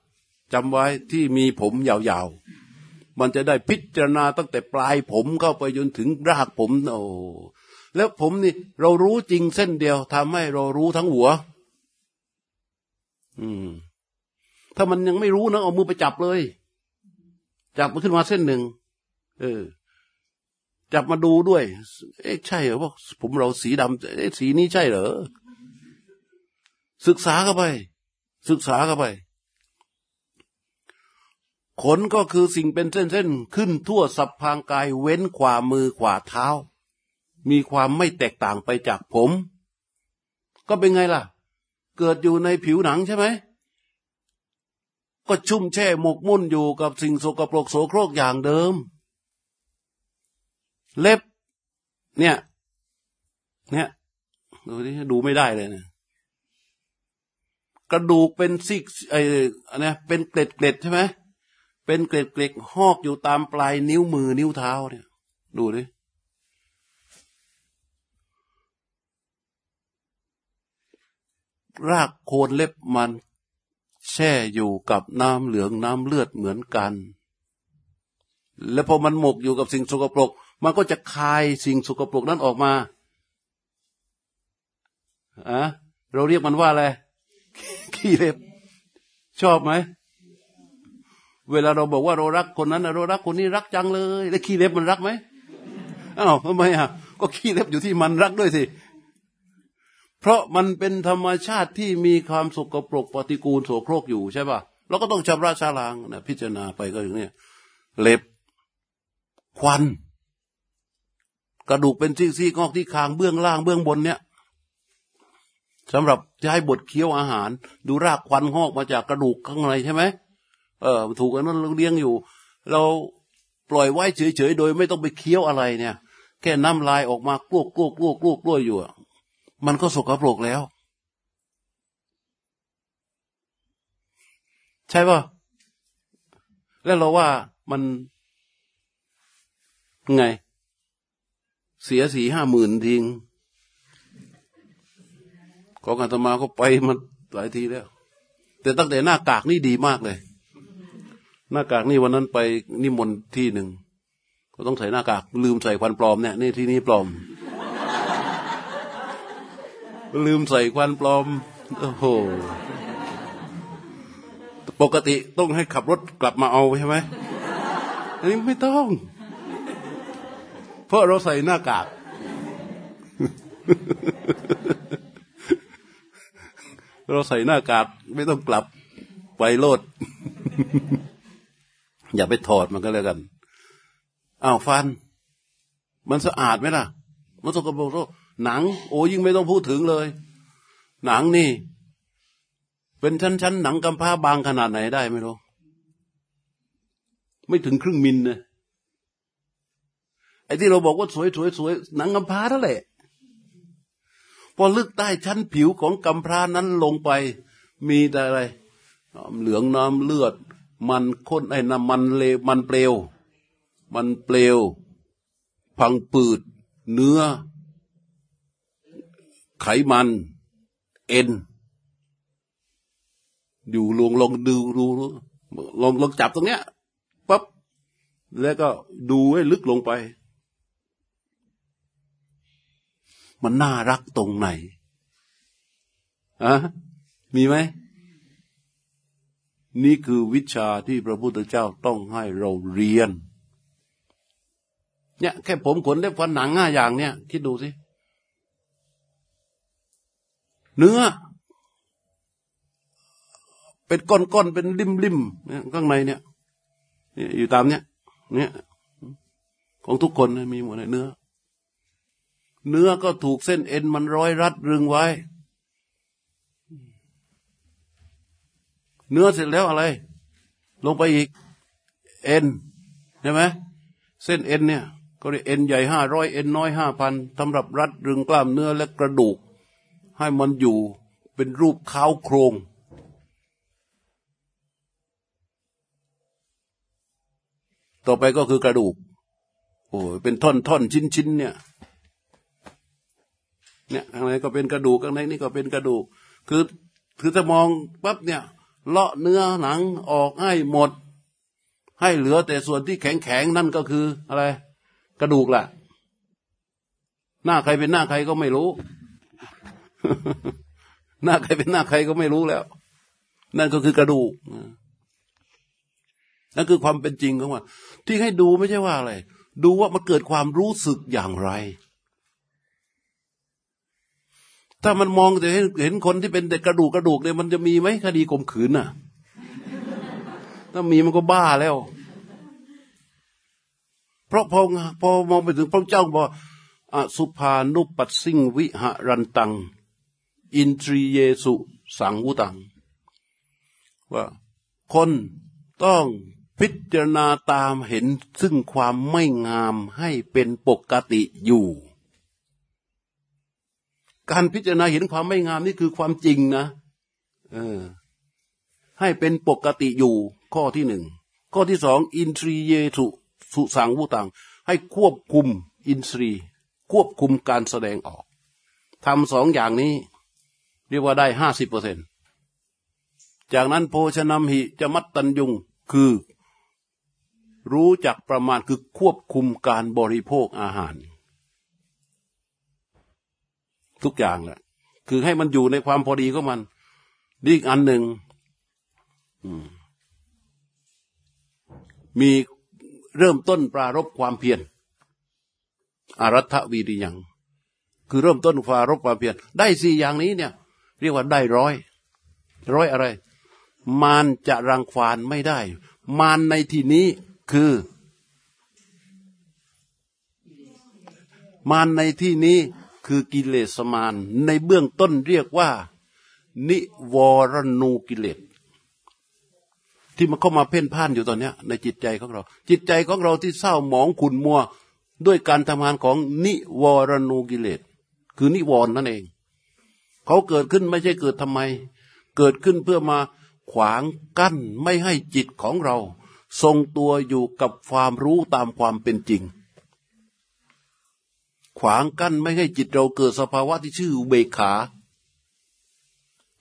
จำไว้ที่มีผมยาวๆ มันจะได้พิจารณาตั้งแต่ปลายผมเข้าไปจนถึงรากผมโอ้แล้วผมนี่ เรารู้จริงเส้นเดียวทำให้เรารู้ทั้งหัว อืม ถ้ามันยังไม่รู้นะเอามือไปจับเลย จับมันขึ้นมาเส้นหนึ่งเออ จับมาดูด้วย เอ๊ะใช่เหรอว่าผมเราสีดำเอ๊ะสีนี้ใช่เหรอศึกษาเข้าไป ศึกษาเข้าไป ขนก็คือสิ่งเป็นเส้นๆ ขึ้นทั่วสับพางกายเว้นขวามือขวาเท้า มีความไม่แตกต่างไปจากผม ก็เป็นไงล่ะ เกิดอยู่ในผิวหนังใช่ไหม ก็ชุ่มแช่หมกมุ่นอยู่กับสิ่งสกปรกโสโครกอย่างเดิม เล็บ เนี่ย เนี่ยดูที่ดูไม่ได้เลยเนี่ยกระดูกเป็นซิกไอ้เนี่ยเป็นเกล็ดเกล็ดใช่ไหมเป็นเกล็ดเกล็ดหอกอยู่ตามปลายนิ้วมือนิ้วเท้าเนี่ย ดูดิ รากโคนเล็บมันแช่อยู่กับน้ำเหลืองน้ำเลือดเหมือนกัน แล้วพอมันหมกอยู่กับสิ่งสกปรก มันก็จะคายสิ่งสกปรกนั้นออกมาอะเราเรียกมันว่าอะไรขี้เล็บ ชอบไหม เวลาเราบอกว่าเรารักคนนั้นเรารักคนนี้รักจังเลย แล้วขี้เล็บมันรักไหมอ้าวทำไมอะก็ขี้เล็บอยู่ที่มันรักด้วยสิ เพราะมันเป็นธรรมชาติที่มีความสกปรกปฏิกูลโสโครกอยู่ใช่ป่ะเราก็ต้องชำระชาลางนะพิจารณาไปก็อย่างนี้เล็บควัน กระดูกเป็นซี่ๆงอกที่คางเบื้องล่างเบื้องบนเนี่ยสำหรับจะให้บดเคี้ยวอาหาร ดูรากควันหอกมาจากกระดูกข้างในใช่ไหมเออถูกอันนั้นเลี้ยงอยู่ เราปล่อยไว้เฉยๆโดยไม่ต้องไปเคี้ยวอะไรเนี่ย แค่น้ำลายออกมากลวกกลวกลวกลวกลวอยู่ มันก็สกปรกแล้ว ใช่ป่ะแล้วเราว่ามันไง เสียสี่ห้าหมื่นทิ้งของอาตมาก็ไปมาหลายทีแล้ว แต่ตั้งแต่หน้ากากนี่ดีมากเลย หน้ากากนี่วันนั้นไปนิมนต์ที่หนึ่ง ก็ต้องใส่หน้ากาก ลืมใส่ควันปลอมเนี่ยนี่ที่นี่ปลอม ลืมใส่ควันปลอม โอ้โห ปกติต้องให้ขับรถกลับมาเอาใช่ไหม อันนี้ไม่ต้อง เพราะเราใส่หน้ากาก เราใส่หน้ากากไม่ต้องกลับไปโลด อย่าไปถอดมันก็แล้วกัน อ้าวฟัน มันสะอาดไหมล่ะ มันสกปรก หนัง โอ้ยิ่งไม่ต้องพูดถึงเลย หนังนี่ เป็นชั้นๆหนังกำพร้าบางขนาดไหนได้ไม่รู้ไม่ถึงครึ่งมิลนะไอ้ที่เราบอกว่าสวยสวยสวยหนังกำพร้านั่นแหละพอลึกใต้ชั้นผิวของกำพร้านั้นลงไป มีแต่อะไร เหลืองน้ำเลือด มันข้นไอ้น้ำมันเลมันเปลว มันเปลว พังปืด เนื้อ ไขมัน เอ็น อยู่ลงลองดูดูลองลองจับตรงเนี้ยปั๊บแล้วก็ดูให้ลึกลงไป มันน่ารักตรงไหนอะมีไหม นี่คือวิชาที่พระพุทธเจ้าต้องให้เราเรียน เนี่ยแค่ผมขนเล็บฟันหนังห้าอย่างเนี่ย คิดดูสิ เนื้อ เป็นก้อนๆเป็นริมๆข้างในเนี่ยอยู่ตามเนี้ยเนี่ยของทุกคนมีหมดเลยเนื้อ เนื้อก็ถูกเส้นเอ็นมันร้อยรัดรึงไว้ เนื้อเสร็จแล้วอะไร ลงไปอีก เอ็นใช่ไหมเส้นเอ็นเนี่ย ก็เรียกเอ็นใหญ่ห้าร้อยเอ็นน้อยห้าพันสำหรับรัดรึงกล้ามเนื้อและกระดูก ให้มันอยู่เป็นรูปเท้าโครง ต่อไปก็คือกระดูก โอ้เป็นท่อนท่อนชิ้นชิ้นเนี่ย เนี่ยข้างในก็เป็นกระดูกข้างในนี่ก็เป็นกระดูก คือคือจะมองปั๊บเนี่ยเลาะเนื้อหนังออกให้หมด ให้เหลือแต่ส่วนที่แข็งแข็งนั่นก็คืออะไร กระดูกแหละหน้าใครเป็นหน้าใครก็ไม่รู้ หน้าใครเป็นหน้าใครก็ไม่รู้แล้ว นั่นก็คือกระดูกนั่นคือความเป็นจริงของมันที่ให้ดูไม่ใช่ว่าอะไร ดูว่ามันเกิดความรู้สึกอย่างไร ถ้ามันมองจะเห็นเห็นคนที่เป็นเด็กระดูกกระดูกเนี่ยมันจะมีไหมคดีข่มขืนน่ะ ถ้ามีมันก็บ้าแล้ว เพราะพอพอมองไปถึงพระเจ้าบอกอสุภานุปัสสิงวิหารันตัง อินทรีเยสุสังวุตัง ว่าคนต้องพิจารณาตามเห็นซึ่งความไม่งามให้เป็นปกติอยู่ การพิจารณาเห็นความไม่งามนี่คือความจริงนะ เออ ให้เป็นปกติอยู่ ข้อที่หนึ่ง ข้อที่สอง อินทรีเยสุสุสังวุตัง ให้ควบคุมอินทรีย์ ควบคุมการแสดงออกทำสองอย่างนี้ เรียกว่าได้ห้าสิบเปอร์เซ็นจากนั้นโภชนำหิจะมัดตันยุงคือ รู้จักประมาณคือควบคุมการบริโภคอาหาร ทุกอย่างแหละคือให้มันอยู่ในความพอดีของมันอีกอันหนึ่งมีเริ่มต้นปรารบความเพียรอารัฐวีริยัง คือเริ่มต้นฟารบความเพียรได้สี่อย่างนี้เนี่ย เรียกว่าได้ร้อย ร้อยอะไร มารจะรังควานไม่ได้ มารในที่นี้คือ มารในที่นี้คือกิเลสมารในเบื้องต้นเรียกว่า นิวรณูกิเลสที่มันเข้ามาเพ่นพ่านอยู่ตอนนี้ในจิตใจของเรา จิตใจของเราที่เศร้าหมองขุ่นมัว ด้วยการทำงานของนิวรณูกิเลสคือนิวรณ์นั่นเอง เขาเกิดขึ้นไม่ใช่เกิดทำไม เกิดขึ้นเพื่อมาขวางกั้นไม่ให้จิตของเรา ทรงตัวอยู่กับความรู้ตามความเป็นจริง ขวางกั้นไม่ให้จิตเราเกิดสภาวะที่ชื่อเบขา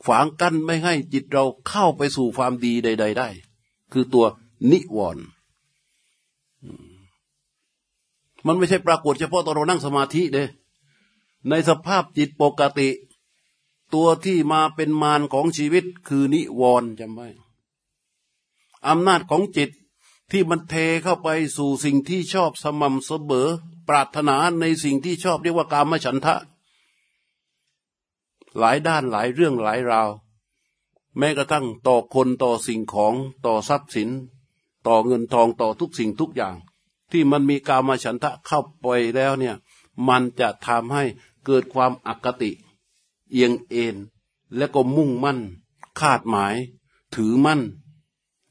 ขวางกั้นไม่ให้จิตเราเข้าไปสู่ความดีใด ๆ ได้ คือตัวนิวรณ์มันไม่ใช่ปรากฏเฉพาะตอนเรานั่งสมาธิเด้ในสภาพจิตปกติ ตัวที่มาเป็นมารของชีวิตคือนิวรณ์จำไว้อำนาจของจิตที่มันเทเข้าไปสู่สิ่งที่ชอบสม่ำเสมอปรารถนาในสิ่งที่ชอบเรียกว่ากามฉันทะ หลายด้านหลายเรื่องหลายราว แม้กระทั่งต่อคนต่อสิ่งของต่อทรัพย์สิน ต่อเงินทองต่อทุกสิ่งทุกอย่าง ที่มันมีกามฉันทะเข้าไปแล้วเนี่ย มันจะทำให้เกิดความอคติ เอียงเอ็นและก็มุ่งมั่น คาดหมาย ถือมั่น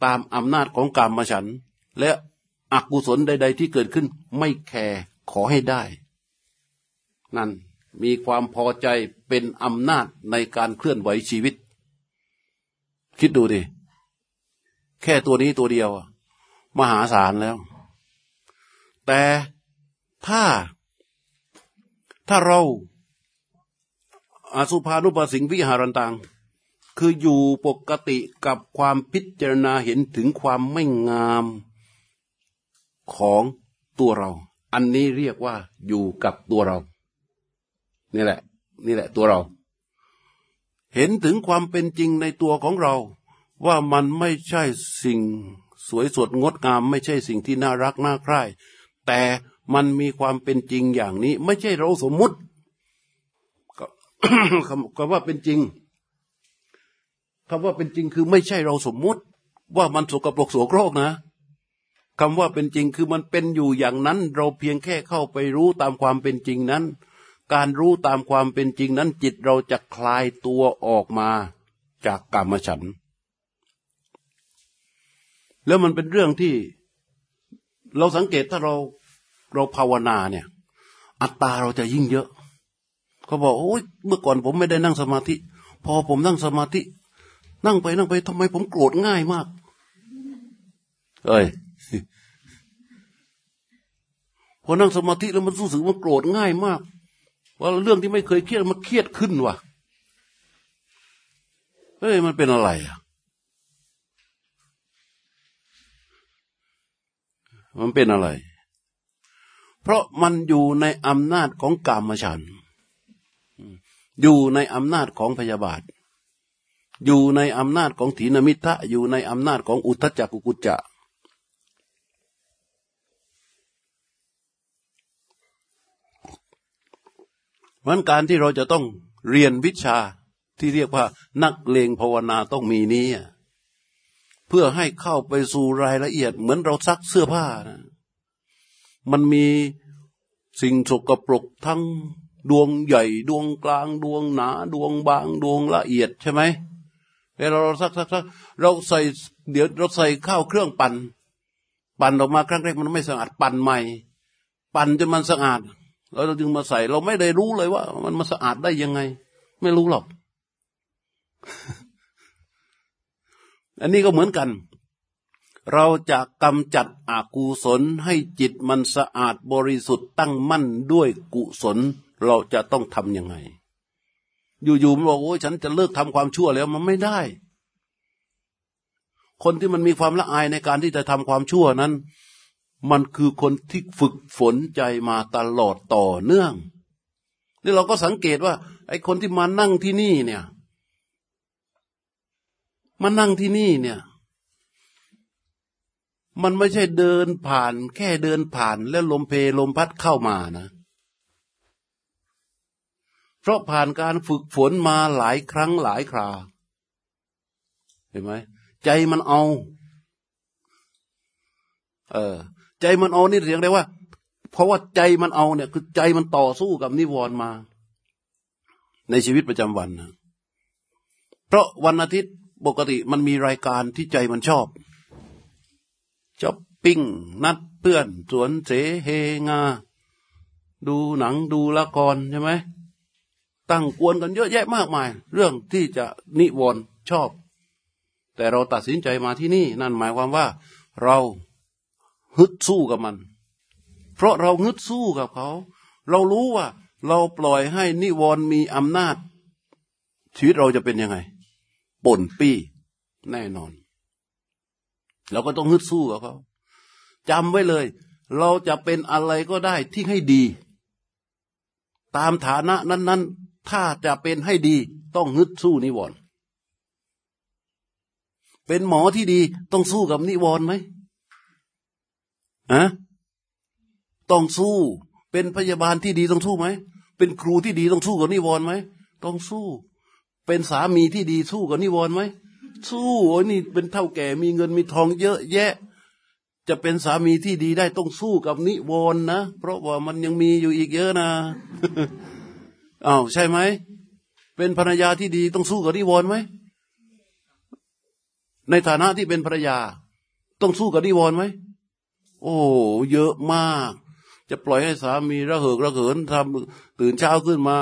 ตามอำนาจของกามมาฉัน และอกุศลใด ๆ ที่เกิดขึ้น ไม่แคร์ขอให้ได้ นั่นมีความพอใจเป็นอำนาจในการเคลื่อนไหวชีวิต คิดดูดิ แค่ตัวนี้ตัวเดียว มหาศาลแล้ว แต่ถ้าถ้าเรา อสุภานุปสิงวิหารันตัง คืออยู่ปกติกับความพิจารณาเห็นถึงความไม่งามของตัวเรา อันนี้เรียกว่าอยู่กับตัวเรา นี่แหละ นี่แหละตัวเรา เห็นถึงความเป็นจริงในตัวของเรา ว่ามันไม่ใช่สิ่งสวยสดงดงาม ไม่ใช่สิ่งที่น่ารักน่าใคร่แต่มันมีความเป็นจริงอย่างนี้ ไม่ใช่เราสมมุติ คำว่าเป็นจริงคำว่าเป็นจริงคือไม่ใช่เราสมมุติ ว่ามันสกปรกโสโครกนะคำว่าเป็นจริงคือมันเป็นอยู่อย่างนั้น เราเพียงแค่เข้าไปรู้ตามความเป็นจริงนั้น การรู้ตามความเป็นจริงนั้น จิตเราจะคลายตัวออกมาจากกรรมฉัน แล้วมันเป็นเรื่องที่ เราสังเกตถ้าเราเราภาวนาเนี่ย อัตตาเราจะยิ่งเยอะ เขาบอกโอ้ยเมื่อก่อนผมไม่ได้นั่งสมาธิ พอผมนั่งสมาธิ นั่งไปนั่งไปทำไมผมโกรธง่ายมาก เอ้ยพอนั่งสมาธิแล้วมันรู้สึกว่าโกรธง่ายมากว่าเรื่องที่ไม่เคยเครียดมันเครียดขึ้นว่ะเฮ้ยมันเป็นอะไรอะมันเป็นอะไร เพราะมันอยู่ในอำนาจของกามฉัน อยู่ในอำนาจของพยาบาท อยู่ในอำนาจของถีนมิทะอยู่ในอำนาจของอุทจักกุกุจจะมันการที่เราจะต้องเรียนวิชาที่เรียกว่า นักเลงภาวนาต้องมีนี้เพื่อให้เข้าไปสู่รายละเอียด เหมือนเราซักเสื้อผ้านะมันมีสิ่งสกปรกทั้ง ดวงใหญ่ดวงกลางดวงหนา ดวงบางดวงละเอียดใช่ไหมเวลาเราซักซักซักเราใส่เดี๋ยวเราใส่ข้าวเครื่องปั่นปั่นออกมาครั้งแรกมันไม่สะอาดปั่นใหม่ ปั่นจนมันสะอาดแล้วเราจึงมาใส่ เราไม่ได้รู้เลยว่า มันมาสะอาดได้ยังไง ไม่รู้หรอก อันนี้ก็เหมือนกัน เราจะกำจัดอกุศลให้จิตมันสะอาดบริสุทธิ์ตั้งมั่นด้วยกุศล เราจะต้องทำยังไง อยู่ๆมันบอกโอ้ยฉันจะเลิกทำความชั่วแล้วมันไม่ได้ คนที่มันมีความละอายในการที่จะทำความชั่วนั้น มันคือคนที่ฝึกฝนใจมาตลอดต่อเนื่อง นี่เราก็สังเกตว่า ไอ้คนที่มานั่งที่นี่เนี่ยมานั่งที่นี่เนี่ยมันไม่ใช่เดินผ่าน แค่เดินผ่าน แล้วลมเพลมพัดเข้ามานะ เพราะผ่านการฝึกฝนมาหลายครั้งหลายครา เห็นไหมใจมันเอา เออ ใจมันเอานี่เสียงได้ว่า เพราะว่าใจมันเอาเนี่ย คือใจมันต่อสู้กับนิวรณ์มา ในชีวิตประจำวันนะเพราะวันอาทิตย์ปกติมันมีรายการที่ใจมันชอบชอปปิ้ง นัดเพื่อน สวนเสเฮงา ดูหนังดูละครใช่ไหม ตั้งกวนกันเยอะแยะมากมาย เรื่องที่จะนิวรณ์ชอบ แต่เราตัดสินใจมาที่นี่นั่นหมายความว่า เราฮึดสู้กับมัน เพราะเราฮึดสู้กับเขา เรารู้ว่า เราปล่อยให้นิวรณ์มีอำนาจ ชีวิตเราจะเป็นยังไงป่นปี้แน่นอน เราก็ต้องฮึดสู้กับเขาจำไว้เลย เราจะเป็นอะไรก็ได้ที่ให้ดี ตามฐานะนั้น ๆ ถ้าจะเป็นให้ดีต้องฮึดสู้นิวรณ์เป็นหมอที่ดีต้องสู้กับนิวรณ์ไหมอะต้องสู้ เป็นพยาบาลที่ดีต้องสู้ไหม เป็นครูที่ดีต้องสู้กับนิวรณ์ไหม ต้องสู้ เป็นสามีที่ดีสู้กับนิวรณ์ไหม สู้โอ้ยนี่เป็นเท่าแก่มีเงินมีทองเยอะแยะ จะเป็นสามีที่ดีได้ต้องสู้กับนิวรณ์นะ เพราะว่ามันยังมีอยู่อีกเยอะนะ อ้าวใช่ไหม เป็นภรรยาที่ดีต้องสู้กับนิวรณ์ไหม ในฐานะที่เป็นภรรยา ต้องสู้กับนิวรณ์ไหม โอ้เยอะมาก จะปล่อยให้สามีระเหิกระเหินทำตื่นเช้าขึ้นมา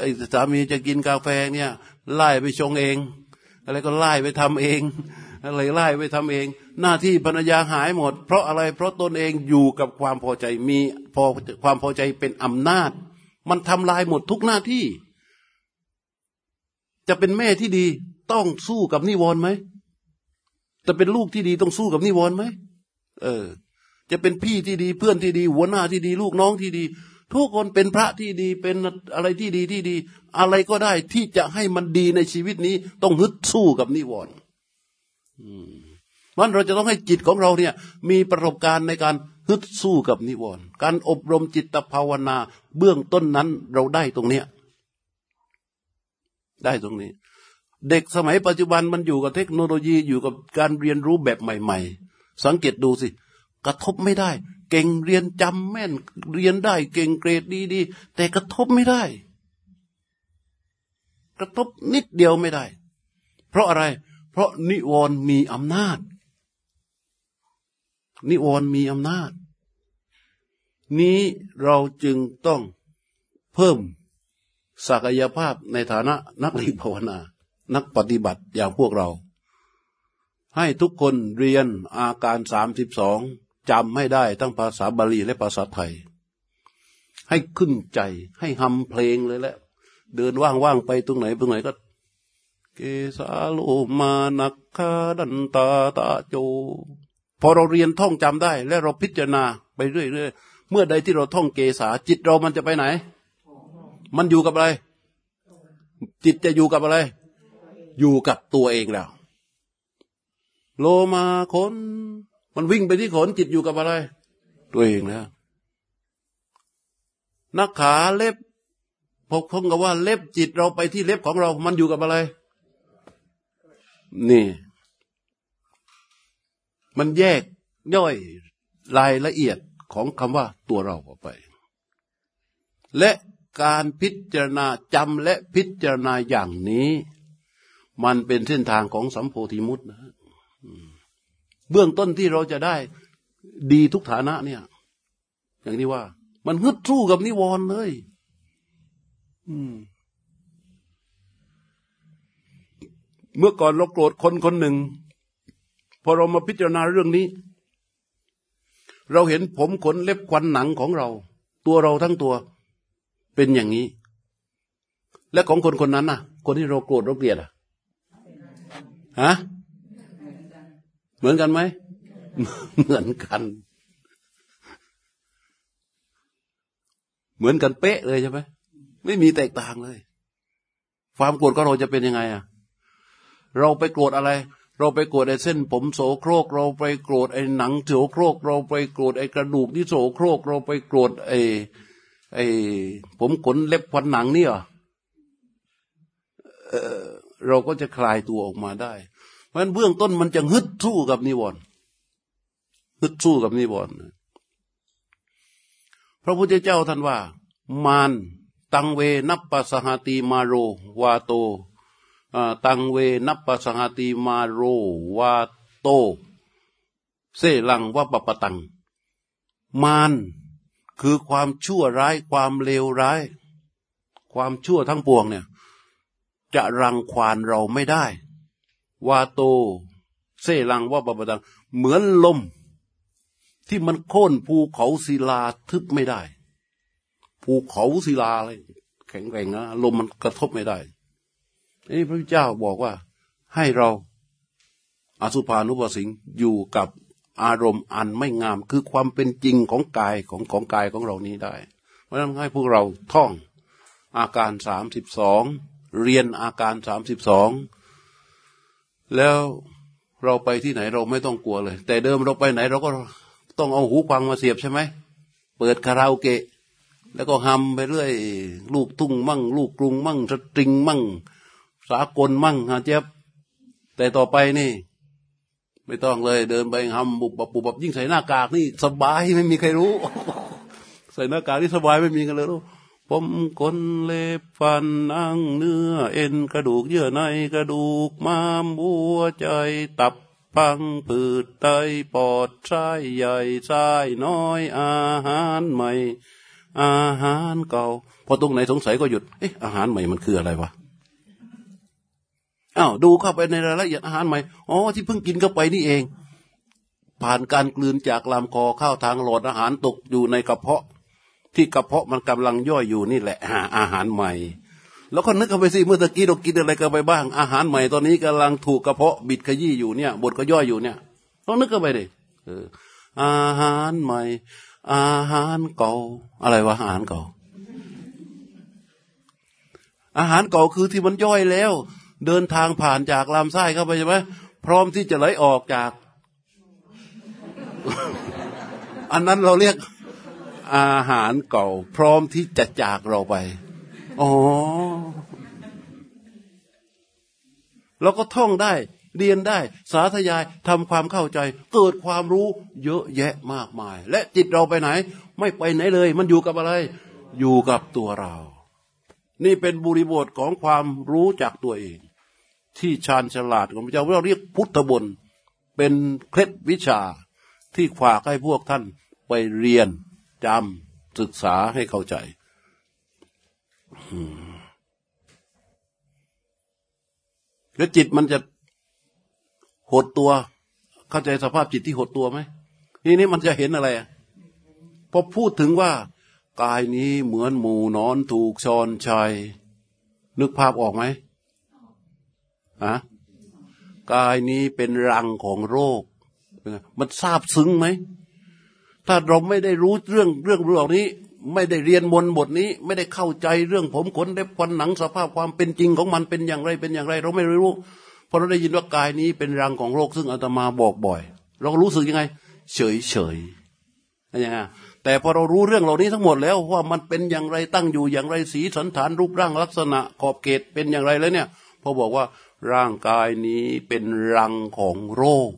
ไอ้สามีจะกินกาแฟเนี่ยไล่ไปชงเอง อะไรก็ไล่ไปทำเองอะไรไล่ไปทำเอง หน้าที่ภรรยาหายหมด เพราะอะไรเพราะตนเองอยู่กับความพอใจมีพอความพอใจเป็นอำนาจ มันทำลายหมดทุกหน้าที่ จะเป็นแม่ที่ดีต้องสู้กับนิวรณ์ไหมจะเป็นลูกที่ดีต้องสู้กับนิวรณ์ไหมเออ จะเป็นพี่ที่ดีเพื่อนที่ดี หัวหน้าที่ดี ลูกน้องที่ดี ทุกคนเป็นพระที่ดีเป็นอะไรที่ดีที่ดี อะไรก็ได้ที่จะให้มันดีในชีวิตนี้ ต้องฮึดสู้กับนิวรณ์มันเราจะต้องให้จิตของเราเนี่ย มีประสบการณ์ในการ ฮึดสู้กับนิวรณ์การอบรมจิตภาวนา เบื้องต้นนั้นเราได้ตรงเนี้ย ได้ตรงนี้ เด็กสมัยปัจจุบันมันอยู่กับเทคโนโลยีอยู่กับการเรียนรู้แบบใหม่ ๆ สังเกตดูสิ กระทบไม่ได้ เก่งเรียนจำแม่น เรียนได้ เก่งเกรดดีๆแต่กระทบไม่ได้ กระทบนิดเดียวไม่ได้ เพราะอะไร เพราะนิวรณ์มีอำนาจ นิวรณ์มีอำนาจ นี้เราจึงต้องเพิ่มศักยภาพในฐานะนักเรียนภาวนา นักปฏิบัติอย่างพวกเรา ให้ทุกคนเรียนอาการสามสิบสองจำให้ได้ทั้งภาษาบาลีและภาษาไทย ให้ขึ้นใจให้ทำเพลงเลยแหละเดินว่างๆไปตรงไหนตรงไหนก็ เกสาโลมานักคาดันตาตาโจ พอเราเรียนท่องจำได้ และเราพิจารณาไปเรื่อยๆเมื่อใดที่เราท่องเกษาจิตเรามันจะไปไหน มันอยู่กับอะไร จิตจะอยู่กับอะไร อยู่กับตัวเองแล้ว โลมาคนมันวิ่งไปที่ขนจิตอยู่กับอะไร ตัวเองนะนักขาเล็บพกพงกับว่าเล็บจิตเราไปที่เล็บของเรา มันอยู่กับอะไร นี่ มันแยกย่อยรายละเอียดของคำว่าตัวเราออกไป และการพิจารณาจำและพิจารณาอย่างนี้ มันเป็นเส้นทางของสัมโพธิมุตนะเบื้องต้นที่เราจะได้ดีทุกฐานะเนี่ย อย่างที่ว่า มันฮึดสู้กับนิวรณ์เลย อืมเมื่อก่อนเราโกรธคนคนหนึ่ง พอเรามาพิจารณาเรื่องนี้ เราเห็นผมขนเล็บควันหนังของเรา ตัวเราทั้งตัวเป็นอย่างนี้ และของคนคนนั้นน่ะ คนที่เราโกรธเราเกลียดอะฮะเหมือนกันไหมเหมือนกัน เหมือนกันเป๊ะเลยใช่ไหมไม่มีแตกต่างเลย ความโกรธก็เราจะเป็นยังไงอะ เราไปโกรธอะไร เราไปโกรธไอ้เส้นผมโสโครก เราไปโกรธไอ้หนังโสโครก เราไปโกรธไอ้กระดูกที่โสโครก เราไปโกรธไอ้ไอ้ผมขนเล็บพันหนังนี่เหรอเราก็จะคลายตัวออกมาได้ เพราะฉะนั้นเบื้องต้นมันจะฮึดสู้กับนิวรณ์ฮึดสู้กับนิวรณ์พระพุทธเจ้าท่านว่า มานตังเวนับปัสหติมาโร วาโต ตังเวนับปัสหติมาโรวาโตเสลังวะปะปตัง มานคือความชั่วร้ายความเลวร้าย ความชั่วทั้งปวงเนี่ย จะรังควานเราไม่ได้ วาโตเสลังว่าปปตัง เหมือนลม ที่มันโค่นภูเขาศิลาทึบไม่ได้ภูเขาศิลาอะไรแข็งแรงนะลมมันกระทบไม่ได้ นี่พระเจ้าบอกว่าให้เราอสุภานุปสิงอยู่กับอารมณ์อันไม่งามคือความเป็นจริงของกายของของกายของเรานี้ได้ เพราะฉะนั้นให้พวกเราท่องอาการสามสิบสองเรียนอาการสามสิบสองแล้วเราไปที่ไหนเราไม่ต้องกลัวเลย แต่เดิมเราไปไหนเราก็ต้องเอาหูฟังมาเสียบใช่ไหม เปิดคาราโอเกะ แล้วก็ฮัมไปเรื่อย ลูกทุ่งมั่ง ลูกกรุงมั่งสตริงมั่ง สากลมั่งฮะเจ็บแต่ต่อไปนี่ ไม่ต้องเลย เดินไปฮัมบุบบุบบบยิ่งใส่หน้ากากนี่ สบายไม่มีใครรู้ ใส่หน้ากากนี่สบายไม่มีกันเลยรู้ผมขนเล็บฟันนังเนื้อ เอ็นกระดูกเยื่อในกระดูกม้ามหัวใจตับพังผืดไตปอดไส้ใหญ่ไส้น้อย อาหารใหม่ อาหารเก่า พอตรงไหนสงสัยก็หยุดเอ๊ะอาหารใหม่มันคืออะไรวะ อ้าวดูเข้าไปในรายละเอียดอาหารใหม่อ๋อที่เพิ่งกินเข้าไปนี่เอง ผ่านการกลืนจากลำคอเข้าทางหลอดอาหารตกอยู่ในกระเพาะ ที่กระเพาะมันกำลังย่อยอยู่นี่แหละหาอาหารใหม่ แล้วก็นึกเข้าไปสิเมื่อตะกี้เรากินอะไรกันไปบ้าง อาหารใหม่ตอนนี้กำลังถูกกระเพาะบิดขยี้อยู่เนี่ยบดก็ย่อยอยู่เนี่ยต้องนึกเข้าไปดิอาหารใหม่ อาหารเก่า อะไรวะอาหารเก่าอาหารเก่าคือที่มันย่อยแล้ว เดินทางผ่านจากลำไส้เข้าไปใช่ไหมพร้อมที่จะไหลออกจาก อันนั้นเราเรียกอาหารเก่า พร้อมที่จะจากเราไป อ๋อ เราก็ท่องได้ เรียนได้ สาธยายทำความเข้าใจ เกิดความรู้เยอะแยะมากมาย และจิตเราไปไหน ไม่ไปไหนเลย มันอยู่กับอะไร อยู่กับตัวเรา นี่เป็นบุริบทของความรู้จักตัวเอง ที่ชาญฉลาดของพระเจ้าเราเรียกพุทธบนเป็นเคล็ดวิชาที่ฝากให้พวกท่านไปเรียนจำศึกษาให้เข้าใจแล้วจิตมันจะหดตัว เข้าใจสภาพจิตที่หดตัวไหมทีนี้มันจะเห็นอะไรพอพูดถึงว่ากายนี้เหมือนหมูนอนถูกชอนชัยนึกภาพออกไหม อะกายนี้เป็นรังของโรค มันทราบซึ้งไหม ถ้าเราไม่ได้รู้เรื่องเรื่องเหล่านี้ ไม่ได้เรียนมนบทนี้ ไม่ได้เข้าใจเรื่องผมขนเล็บควันหนังสภาพความเป็นจริงของมันเป็นอย่างไรเป็นอย่างไร เราไม่รู้พอเราได้ยินว่ากายนี้เป็นรังของโรคซึ่งอาตมาบอกบ่อย เรารู้สึกยังไง เฉยเฉยอะไรอย่างเงี้ยแต่พอเรารู้เรื่องเหล่านี้ทั้งหมดแล้วว่ามันเป็นอย่างไรตั้งอยู่อย่างไรสีสันฐานรูปร่างลักษณะขอบเขตเป็นอย่างไรแล้วเนี่ยพอบอกว่า ร่างกายนี้เป็นรังของโรค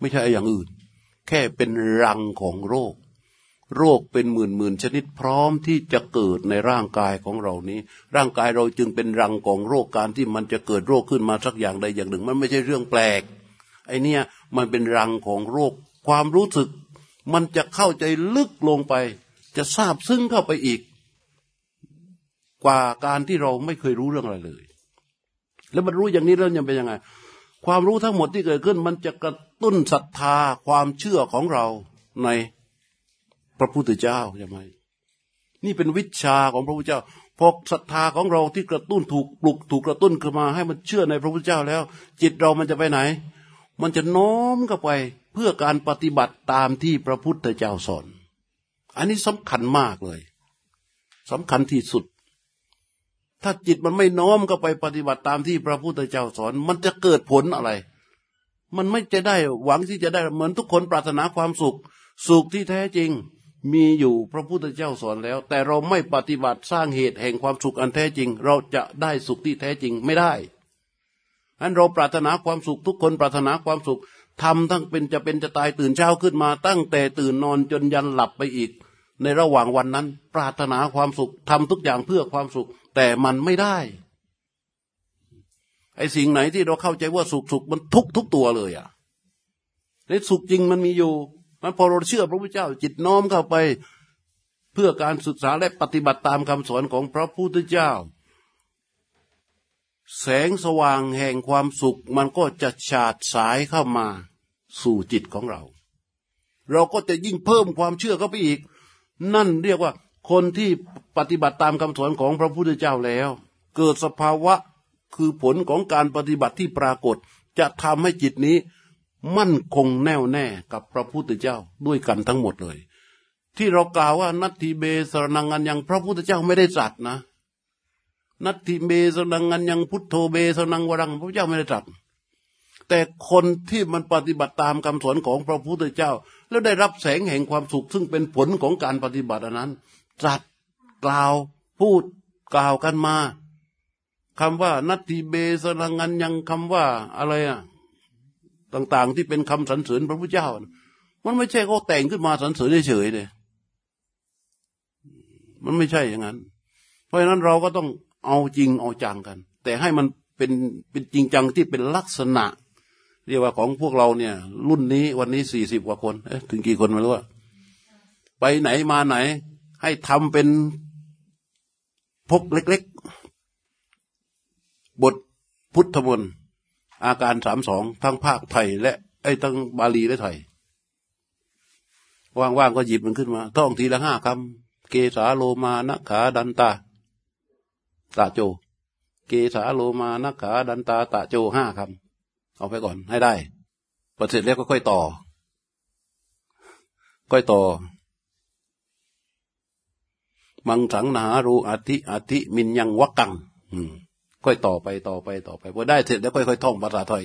ไม่ใช่อย่างอื่น แค่เป็นรังของโรค โรคเป็นหมื่นหมื่นชนิดพร้อมที่จะเกิดในร่างกายของเรานี้ ร่างกายเราจึงเป็นรังของโรคการที่มันจะเกิดโรคขึ้นมาสักอย่างใดอย่างหนึ่ง มันไม่ใช่เรื่องแปลกไอเนี้ยมันเป็นรังของโรค ความรู้สึก มันจะเข้าใจลึกลงไป จะทราบซึ้งเข้าไปอีก กว่าการที่เราไม่เคยรู้เรื่องอะไรเลย แล้วมันรู้อย่างนี้แล้วยังเป็นยังไง ความรู้ทั้งหมดที่เกิดขึ้น มันจะกระตุ้นศรัทธาความเชื่อของเราในพระพุทธเจ้าใช่ไหมนี่เป็นวิชาของพระพุทธเจ้าพอศรัทธาของเราที่กระตุ้นถูกปลุกถูกกระตุ้นขึ้นมาให้มันเชื่อในพระพุทธเจ้าแล้ว จิตเรามันจะไปไหน มันจะโน้มเข้าไปเพื่อการปฏิบัติตามที่พระพุทธเจ้าสอน อันนี้สำคัญมากเลยสำคัญที่สุด ถ้าจิตมันไม่น้อมเข้าไปปฏิบัติตามที่พระพุทธเจ้าสอน มันจะเกิดผลอะไร มันไม่จะได้หวังที่จะได้เหมือนทุกคนปรารถนาความสุข สุขที่แท้จริงมีอยู่พระพุทธเจ้าสอนแล้ว แต่เราไม่ปฏิบัติสร้างเหตุแห่งความสุขอันแท้จริง เราจะได้สุขที่แท้จริงไม่ได้อันเราปรารถนาความสุขทุกคนปรารถนาความสุขทำทั้งเป็นจะเป็นจะตายตื่นเช้าขึ้นมา ตั้งแต่ตื่นนอนจนยันหลับไปอีก ในระหว่างวันนั้น ปรารถนาความสุขทำทุกอย่างเพื่อความสุข แต่มันไม่ได้ ไอ้สิ่งไหนที่เราเข้าใจว่าสุขสุขมันทุกทุกตัวเลยอะในสุขจริงมันมีอยู่มันพอเราเชื่อพระพุทธเจ้า จิตน้อมเข้าไป เพื่อการศึกษาและปฏิบัติตามคำสอนของพระพุทธเจ้า แสงสว่างแห่งความสุข มันก็จะฉาดสายเข้ามาสู่จิตของเรา เราก็จะยิ่งเพิ่มความเชื่อเข้าไปอีก นั่นเรียกว่าคนที่ปฏิบัติตามคำสอนของพระพุทธเจ้าแล้ว เกิดสภาวะคือผลของการปฏิบัติที่ปรากฏ จะทำให้จิตนี้ มั่นคงแน่วแน่กับพระพุทธเจ้าด้วยกันทั้งหมดเลย ที่เรากล่าวว่านัตถิเบสรนังงันยังพระพุทธเจ้าไม่ได้ตรัสนะ นัตถิเบสรนังงันยังพุทโธเบสรนังวรังพระเจ้าไม่ได้ตรัส แต่คนที่มันปฏิบัติตามคำสอนของพระพุทธเจ้า แล้วได้รับแสงแห่งความสุข ซึ่งเป็นผลของการปฏิบัตินั้นตรัสกล่าวพูดกล่าวกันมาคำว่านัตถิเบสรนังันยังคำว่าอะไรอะต่าง ๆ ที่เป็นคำสรรเสริญพระพุทธเจ้า มันไม่ใช่เขาแต่งขึ้นมาสรรเสริญเฉยๆเลยมันไม่ใช่อย่างนั้น เพราะฉะนั้นเราก็ต้องเอาจริงเอาจังกัน แต่ให้มันเป็นเป็นจริงจังที่เป็นลักษณะ เรียกว่าของพวกเราเนี่ย รุ่นนี้วันนี้สี่สิบกว่าคนเอ๊ะถึงกี่คนไม่รู้ว่าไปไหนมาไหน ให้ทำเป็นพกเล็กๆ บทพุทธมนต์อาการสามสองทั้งภาคไทย และไอ้ทั้งบาลีและไทยว่างๆก็หยิบมันขึ้นมา ท่องทีละห้าคำเกสาโลมานะขาดันตาตาโจ เกสาโลมานะขาดันตาตาโจห้าคำ เอาไปก่อนให้ได้พอเสร็จแล้วก็ค่อยต่อ ค่อยต่อ มังสังนารูอธิอธิมินยังวักกังค่อยต่อไปต่อไปต่อไปพอได้เสร็จแล้วค่อยๆท่องภาษาไทย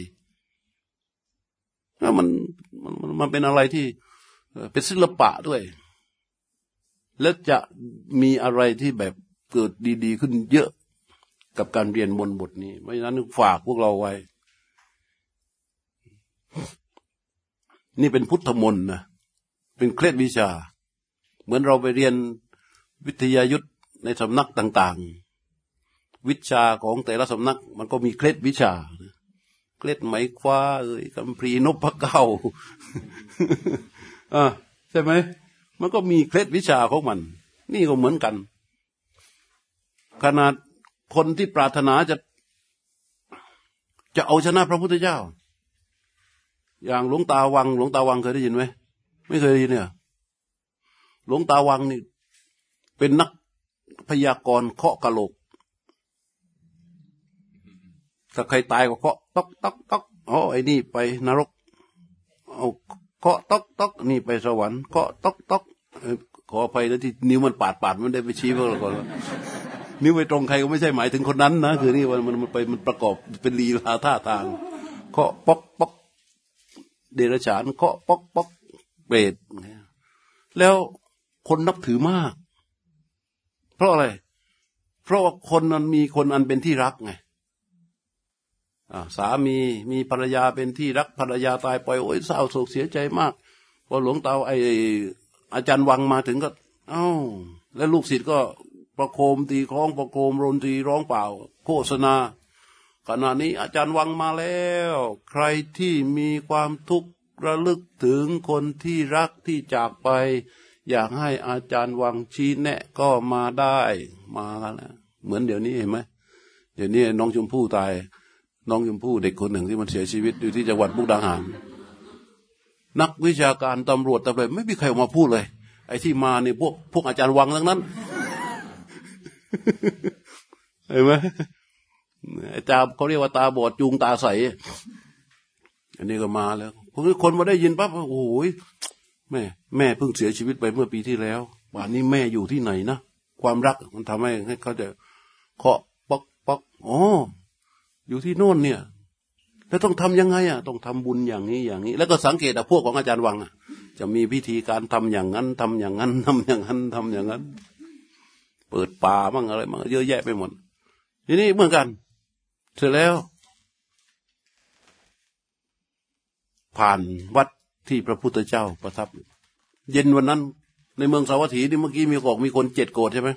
แล้วมันมันมันเป็นอะไรที่เป็นศิลปะด้วย แล้วจะมีอะไรที่แบบเกิดดี ๆ ขึ้นเยอะกับการเรียนบนบทนี้ เพราะฉะนั้นฝากพวกเราไว้ นี่เป็นพุทธมนต์นะเป็นเคล็ดวิชา เหมือนเราไปเรียนวิทยายุทธในสำนักต่าง ๆ วิชาของแต่ละสำนักมันก็มีเคล็ดวิชาเคล็ดไหมคว้าเอ้ยคำพรีนพเก้าอ่าใช่ไหมมันก็มีเคล็ดวิชาของมัน นี่ก็เหมือนกัน ขนาดคนที่ปรารถนาจะ จะเอาชนะพระพุทธเจ้า อย่างหลวงตาวัง หลวงตาวังเคยได้ยินไหมไม่เคยได้ยินเนี่ยหลวงตาวังนี่ เป็นนักพยากรณ์เคาะกะโหลกถ้าใครตายก็เคาะตอกตอกตอกอ๋อไอ้นี่ไปนรกเอาเคาะตอกตอกนี่ไปสวรรค์เคาะตอกตอกขออภัยแล้วที่นิ้วมันปาดปาดมันได้ไปชี้พวกเราก่อนนิ้วไปตรงใครก็ไม่ใช่หมายถึงคนนั้นนะคือนี่มันมันไปมันประกอบเป็นลีลาท่าทางเคาะป๊อกป๊อก เดรัจฉานเคาะป๊อกป๊อกเปรตแล้วคนนับถือมาก เพราะอะไร เพราะว่าคนมันมีคนอันเป็นที่รักไงสามีมีภรรยาเป็นที่รักภรรยาตายไปโอ้ยเศร้าโศกเสียใจมาก พอหลวงตาไออาจารย์วังมาถึงก็เอ้า แล้วลูกศิษย์ก็ประโคมตีคล้องประโคมรนตรีร้องเปล่า โฆษณา ขณะนี้อาจารย์วังมาแล้ว ใครที่มีความทุกข์ระลึกถึงคนที่รักที่จากไป อยากให้อาจารย์วังชี้แนะก็มาได้มากันแล้วเหมือนเดี๋ยวนี้เห็นไหมเดี๋ยวนี้น้องชมพู่ตาย น้องชมพู่เด็กคนหนึ่งที่มันเสียชีวิตอยู่ที่จังหวัดมุกดาหารนักวิชาการตำรวจตำรวจไม่มีใครออกมาพูดเลย ไอ้ที่มาเนี่ยพวกพวกอาจารย์วังทั้งนั้นเห็นไหม ตาเขาเรียกว่าตาบอดจูงตาใส อันนี้ก็มาแล้วคนมาได้ยินปั๊บโอ้โหแม่แม่เพิ่งเสียชีวิตไปเมื่อปีที่แล้วป่านนี้แม่อยู่ที่ไหนนะความรักมันทำให้ให้เขาจะเคาะป๊อกป๊อกอ๋ออยู่ที่โน่นเนี่ย แล้วต้องทำยังไงอะ ต้องทำบุญอย่างนี้อย่างนี้ แล้วก็สังเกตอะพวกของอาจารย์วังอะ จะมีพิธีการทำอย่างนั้นทำอย่างนั้นทำอย่างนั้นทำอย่างนั้น เปิดป่ามั่งอะไรมั่งเยอะแยะไปหมดทีนี้เหมือนกัน เสร็จแล้ว ผ่านวัดที่พระพุทธเจ้าประทับ เย็นวันนั้น ในเมืองสาวัตถีนี่เมื่อกี้มีบอกมีคนเจ็ดโกดใช่ไหม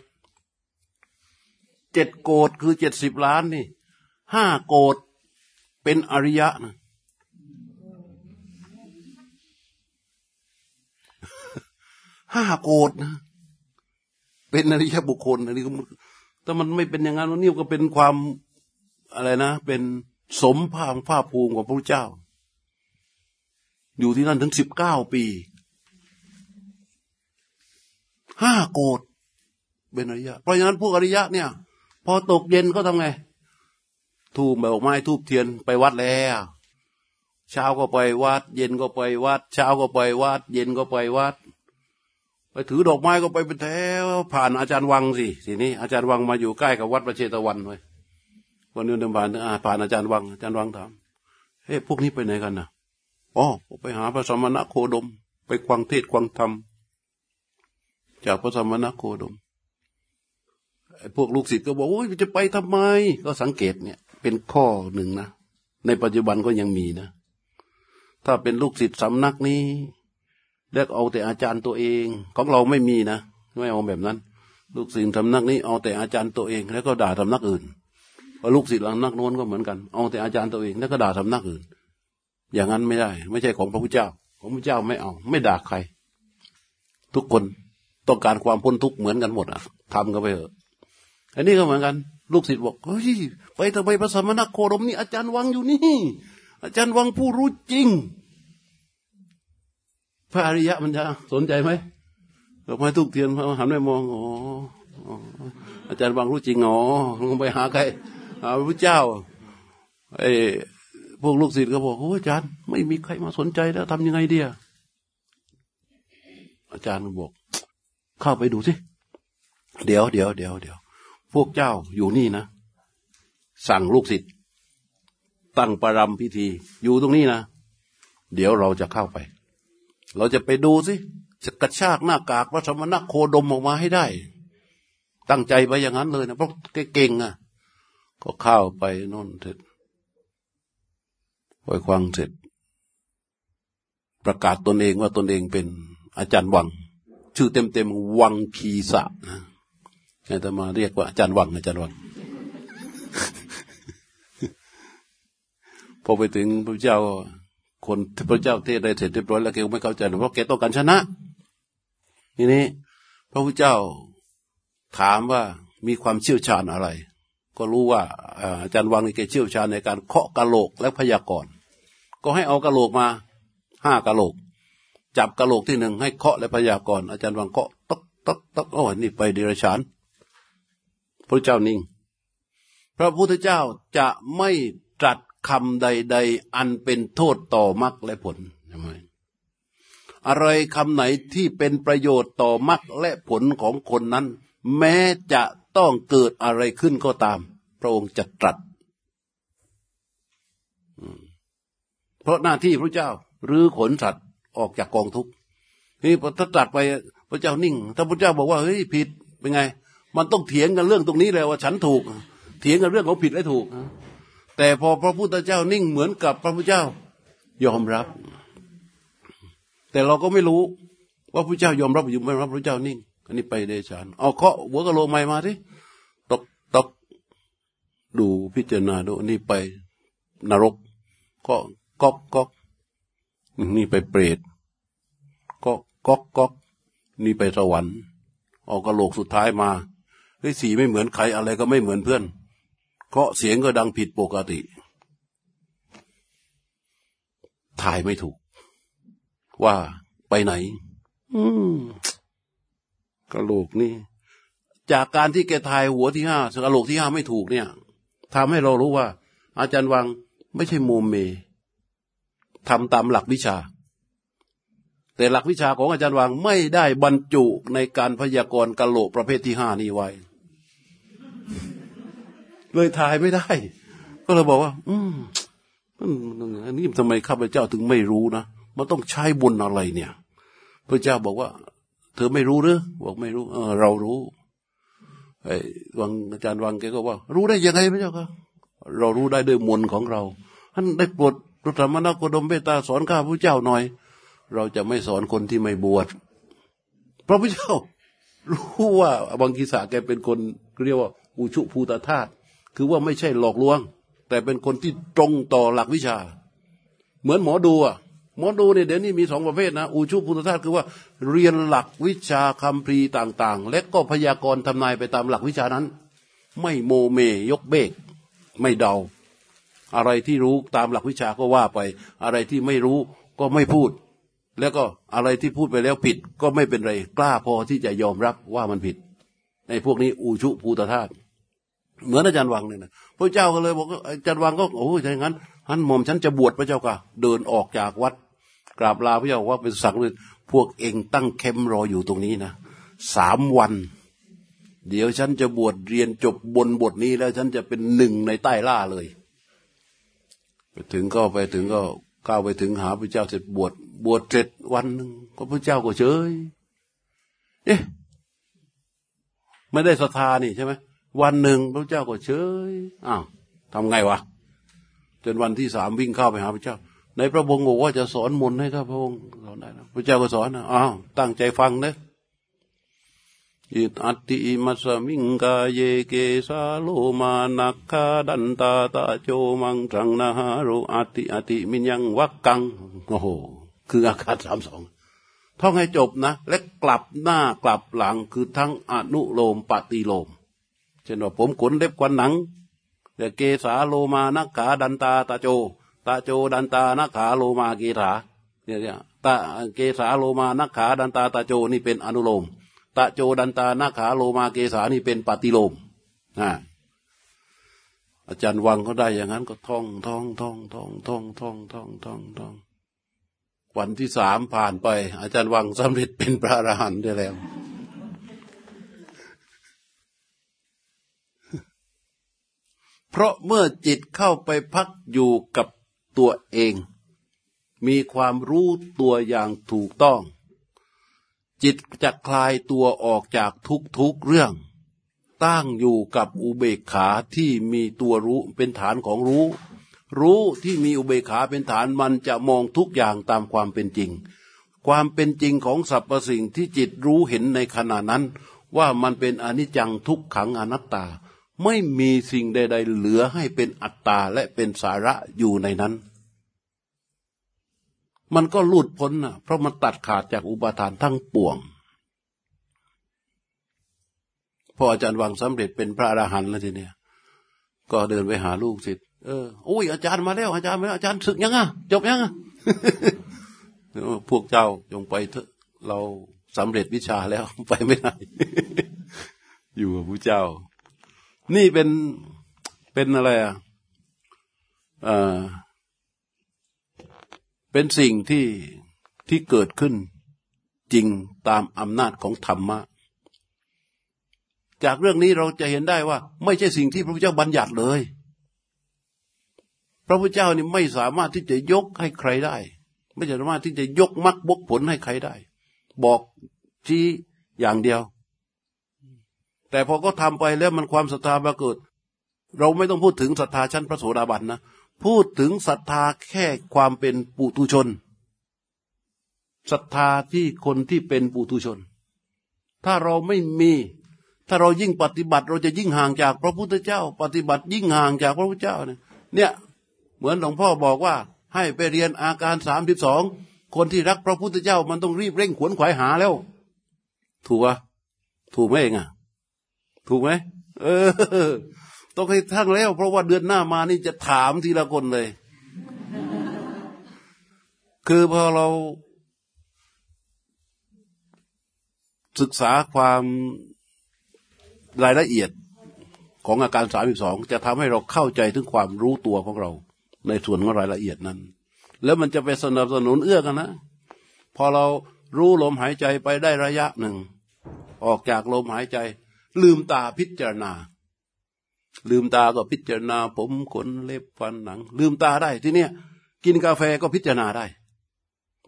เจ็ดโกดคือเจ็ดสิบล้านนี่ห้าโกดเป็นอริยะนะห้าโกดนะเป็นอริยบุคคลอันนี้ถ้ามันไม่เป็นอย่างนั้นนี่ก็เป็นความ อะไรนะ เป็นสมภาคภาคภูมิของพระเจ้า อยู่ที่นั่นถึงสิบเก้าปีห้าโกดเป็นอริยะ เพราะฉะนั้นพวกอริยะเนี่ย พอตกเย็นก็ทำไงทูบแบบไม้ทูบเทียนไปวัดแล้วเช้าก็ไปวัด เย็นก็ไปวัด เช้าก็ไปวัด เย็นก็ไปวัด ไปถือดอกไม้ก็ไปเป็นแถวผ่านอาจารย์วังสิทีนี้อาจารย์วังมาอยู่ใกล้กับวัดประเชตวันไว้ วันนี้เดินผ่านผ่านอาจารย์วังอาจารย์วังถามเฮ้พวกนี้ไปไหนกันนะอ๋อไปหาพระสมณะโคดม ไปควังเทศควังธรรมจากพระสมณะโคดมไอ้พวกลูกศิษย์ก็บอกโอ้ยจะไปทำไม ก็สังเกตเนี่ย เป็นข้อหนึ่งนะ ในปัจจุบันก็ยังมีนะ ถ้าเป็นลูกศิษย์สำนักนี้เลือกเอาแต่อาจารย์ตัวเอง ของเราไม่มีนะ ไม่เอาแบบนั้น ลูกศิษย์สำนักนี้เอาแต่อาจารย์ตัวเอง แล้วก็ด่าสำนักอื่น ลูกศิษย์สำนักโน้นก็เหมือนกัน เอาแต่อาจารย์ตัวเองแล้วก็ด่าสำนักอื่น อย่างนั้นไม่ได้ ไม่ใช่ของพระพุทธเจ้า ของพระพุทธเจ้าไม่เอา ไม่ด่าใคร ทุกคนต้องการความพ้นทุกข์เหมือนกันหมดอะทำกันไปเถอะ อันนี้ก็เหมือนกัน ลูกศิษย์บอกเฮ้ยไปทำไมพระสมณโคดมนี่อาจารย์วังอยู่นี่อาจารย์วังผู้รู้จริง พระอริยะมันจะสนใจไหมดอกไม้ทุกเทียนพระหันไปมองอ๋ออาจารย์วังรู้จริงอ๋อลงไปหาใคร พระเจ้าไอ้พวกลูกศิษย์ก็บอกโอ้อาจารย์ไม่มีใครมาสนใจแล้วทำยังไงเดีอะอาจารย์ก็บอก เข้าไปดูสิเดี๋ยวเดี๋ยวเดี๋ยวเดี๋ยวพวกเจ้าอยู่นี่นะ สั่งลูกศิษย์ตั้งประรำพิธี อยู่ตรงนี้นะเดี๋ยวเราจะเข้าไป เราจะไปดูสิจะกระชากหน้ากากพระสมณโคดมออกมาให้ได้ ตั้งใจไปอย่างนั้นเลยนะเพราะเก่งอะ ก็เข้าไปนนเสร็จปควางเสร็จ ประกาศตนเองว่าตนเองเป็นอาจารย์วัง ชื่อเต็มๆวังคีสะอาตมาเรียกว่าอาจารย์วังอาจารย์วังพอไปถึงพระเจ้า คนพระเจ้าเทศได้เสร็จเรียบร้อยแล้วแกไม่เข้าใจเพราะแกต้องการชนะทีนี้ พระพุทธเจ้าถามว่ามีความเชี่ยวชาญอะไร ก็รู้ว่าอาจารย์วังนี่แกเชี่ยวชาญในการเคาะกะโหลกและพยากรณ์ ก็ให้เอากะโหลกมาห้ากะโหลก จับกะโหลกที่หนึ่งให้เคาะและพยากรณ์อาจารย์วังเคาะตกตกตกโอ้นี่ไปเดรัจฉานพระเจ้านิ่ง พระพุทธเจ้าจะไม่ตรัสคำใด ๆ อันเป็นโทษต่อมรรคและผลใช่ไหมอะไรคำไหนที่เป็นประโยชน์ต่อมรรคและผลของคนนั้น แม้จะต้องเกิดอะไรขึ้นก็ตาม พระองค์จะตรัสเพราะหน้าที่พระเจ้ารื้อขนสัตว์ออกจากกองทุกข์นี่พอถ้าตรัสไปพระเจ้านิ่ง ถ้าพระเจ้าบอกว่าเฮ้ยผิดเป็นไง มันต้องเถียงกันเรื่องตรงนี้เลยว่าฉันถูก เถียงกันเรื่องของผิดและถูก แต่พอพระพุทธเจ้านิ่งเหมือนกับพระพุทธเจ้ายอมรับ แต่เราก็ไม่รู้ว่าพระเจ้ายอมรับอยู่ไม่รับพระเจ้านิ่ง อันนี้ไปเดชานเอาเคาะหัวกะโหลกใหม่มาที่ตกตก ดูพิจารณาดูนี่ไปนรก ก็ก๊อกก๊อกนี่ไปเปรตก็ก๊อกก๊อกนี่ไปสวรรค์ออกกระโหลกสุดท้ายมาเฮ้ยสีไม่เหมือนใครอะไรก็ไม่เหมือนเพื่อนเคาะเสียงก็ดังผิดปกติ ถ่ายไม่ถูก ว่าไปไหน อืมกระโหลกนี่ จากการที่แกทายหัวที่ห้ากระโหลกที่ห้าไม่ถูกเนี่ย ทำให้เรารู้ว่า อาจารย์วังไม่ใช่โมเมทำตามหลักวิชา แต่หลักวิชาของอาจารย์วังไม่ได้บรรจุในการพยากรณ์กะโหลกประเภทที่ห้านี้ไว้ เลยทายไม่ได้ ก็เลยบอกว่า อืมอันนี้ทำไมข้าพเจ้าถึงไม่รู้นะมันต้องใช้บุญอะไรเนี่ย พระเจ้าบอกว่า เธอไม่รู้หรือบอกไม่รู้ เออ เรารู้ ไอ้วังอาจารย์วังแกก็ว่า รู้ได้ยังไงพระเจ้าค่ะเรารู้ได้ด้วยมนของเราท่านได้โปรดพระธรรมนักดมเบตาสอนข้าพระเจ้าหน่อย เราจะไม่สอนคนที่ไม่บวชพระพุทธเจ้า รู้ว่าบางกีสาแกเป็นคนเรียกว่า อุชุภูตธาตุคือว่าไม่ใช่หลอกลวง แต่เป็นคนที่ตรงต่อหลักวิชา เหมือนหมอดูอะ หมอดูเนี่ยเดี๋ยวนี้มีสองประเภทนะอุชุพุทธทาสคือว่าเรียนหลักวิชาคำพีต่างๆ และก็พยากรณ์ทำนายไปตามหลักวิชานั้น ไม่โมเมยกเบก ไม่เดา อะไรที่รู้ตามหลักวิชาก็ว่าไป อะไรที่ไม่รู้ก็ไม่พูด แล้วก็อะไรที่พูดไปแล้วผิดก็ไม่เป็นไรกล้าพอที่จะยอมรับว่ามันผิด ในพวกนี้อุชุภูตธาตุเหมือนอาจารย์วังเนี่ยนะพระเจ้าก็เลยบอกอาจารย์วังก็โอ้ยอย่างนั้นท่านหม่อมฉันจะบวชพระเจ้าค่ะเดินออกจากวัด กราบลาพระเจ้าว่าเป็นสักเลยพวกเองตั้งเข้มรออยู่ตรงนี้นะสามวัน เดี๋ยวฉันจะบวชเรียนจบบนบทนี้แล้วฉันจะเป็นหนึ่งในใต้ล่าเลย ไปถึงก็ไปถึงก็ก้าวไปถึงหาพระเจ้าเสร็จบวชบวชเสร็จวันหนึ่งก็พระเจ้าก็เฉยเอ๊ะไม่ได้ศรัทธานี่ใช่ไหมวันหนึ่งพระเจ้าก็เฉยอ้าวทำไงวะจนวันที่สามวิ่งเข้าไปหาพระเจ้า ในพระองบอกว่าจะสอนมนต์ให้ข้าพระองค์สอนได้นะพระเจ้าก็สอนนะอ้าวตั้งใจฟังนะอิอัติมัสมิงกาเยเกสาโลมานักคาดันตาตาโจมังจังนาหารุอัติอติมิยังวักกังโอ้โหคืออาคาสามสองท่องให้จบนะ และกลับหน้ากลับหลังคือทั้งอนุโลมปฏิโลมเช่นว่าผมขนเล็บกวนหนังแต่เกสาโลมานักขาดันตาตาโจ ตาโจดันตานักขาโลมาเกถาเนี่ยตาเกสาโลมานักขาดันตาตาโจนี่เป็นอนุโลมตาโจดันตานักขาโลมาเกสานี่เป็นปฏิโลมอ่าอาจารย์วังเขาได้อย่างนั้นก็ท่องท่องท่องท่องท่องท่องท่องท่องท่องวันที่สามผ่านไป อาจารย์วังสำเร็จเป็นพระอรหันต์ได้แล้ว เพราะเมื่อจิตเข้าไปพักอยู่กับ ตัวเอง มีความรู้ตัวอย่างถูกต้อง จิตจะคลายตัวออกจากทุกๆเรื่อง ตั้งอยู่กับอุเบกขาที่มีตัวรู้เป็นฐานของรู้ รู้ที่มีอุเบกขาเป็นฐานมันจะมองทุกอย่างตามความเป็นจริง ความเป็นจริงของสรรพสิ่งที่จิตรู้เห็นในขณะนั้น ว่ามันเป็นอนิจจังทุกขังอนัตตาไม่มีสิ่งใด ๆ เหลือให้เป็นอัตตาและเป็นสาระอยู่ในนั้น มันก็หลุดพ้นนะเพราะมันตัดขาดจากอุปทานทั้งปวง พออาจารย์วังสำเร็จเป็นพระอรหันต์แล้วทีเนี้ยก็เดินไปหาลูกศิษย์เออโอ้ยอาจารย์มาแล้วอาจารย์มาแล้วอาจารย์ศึกยังอะจบยังอะพวกเจ้าจงไปเถอะเราสำเร็จวิชาแล้วไปไม่ได้ อยู่กับพระเจ้า นี่เป็นเป็นอะไรอะ เป็นสิ่งที่ที่เกิดขึ้นจริงตามอำนาจของธรรมะ จากเรื่องนี้เราจะเห็นได้ว่า ไม่ใช่สิ่งที่พระพุทธเจ้าบัญญัติเลย พระพุทธเจ้านี่ไม่สามารถที่จะยกให้ใครได้ ไม่สามารถที่จะยกมรรคบกผลให้ใครได้ บอกชี้อย่างเดียว แต่พอก็ทำไปแล้วมันความศรัทธาปรากฏ เราไม่ต้องพูดถึงศรัทธาชั้นพระโสดาบันนะ พูดถึงศรัทธาแค่ความเป็นปุถุชนศรัทธาที่คนที่เป็นปุถุชน ถ้าเราไม่มี ถ้าเรายิ่งปฏิบัติ เราจะยิ่งห่างจากพระพุทธเจ้า ปฏิบัติยิ่งห่างจากพระพุทธเจ้าเนี่ยเนี่ยเหมือนหลวงพ่อบอกว่า ให้ไปเรียนอาการสามสิบสองคนที่รักพระพุทธเจ้ามันต้องรีบเร่งขวนขวายหาแล้ว ถูกปะถูกไหมเองอะ ถูกไหมเออ ต้องให้ทั้งแล้ว เพราะว่าเดือนหน้ามานี่จะถามทีละคนเลย คือพอเราศึกษาความรายละเอียดของอาการสามสิบสองจะทำให้เราเข้าใจถึงความรู้ตัวของเรา ในส่วนของรายละเอียดนั้น แล้วมันจะไปสนับสนุนเอื้อกันนะ พอเรารู้ลมหายใจไปได้ระยะหนึ่ง ออกจากลมหายใจ ลืมตาพิจารณา ลืมตาก็พิจารณาผมขนเล็บฟันหนัง ลืมตาได้ที่เนี้ยกินกาแฟก็พิจารณาได้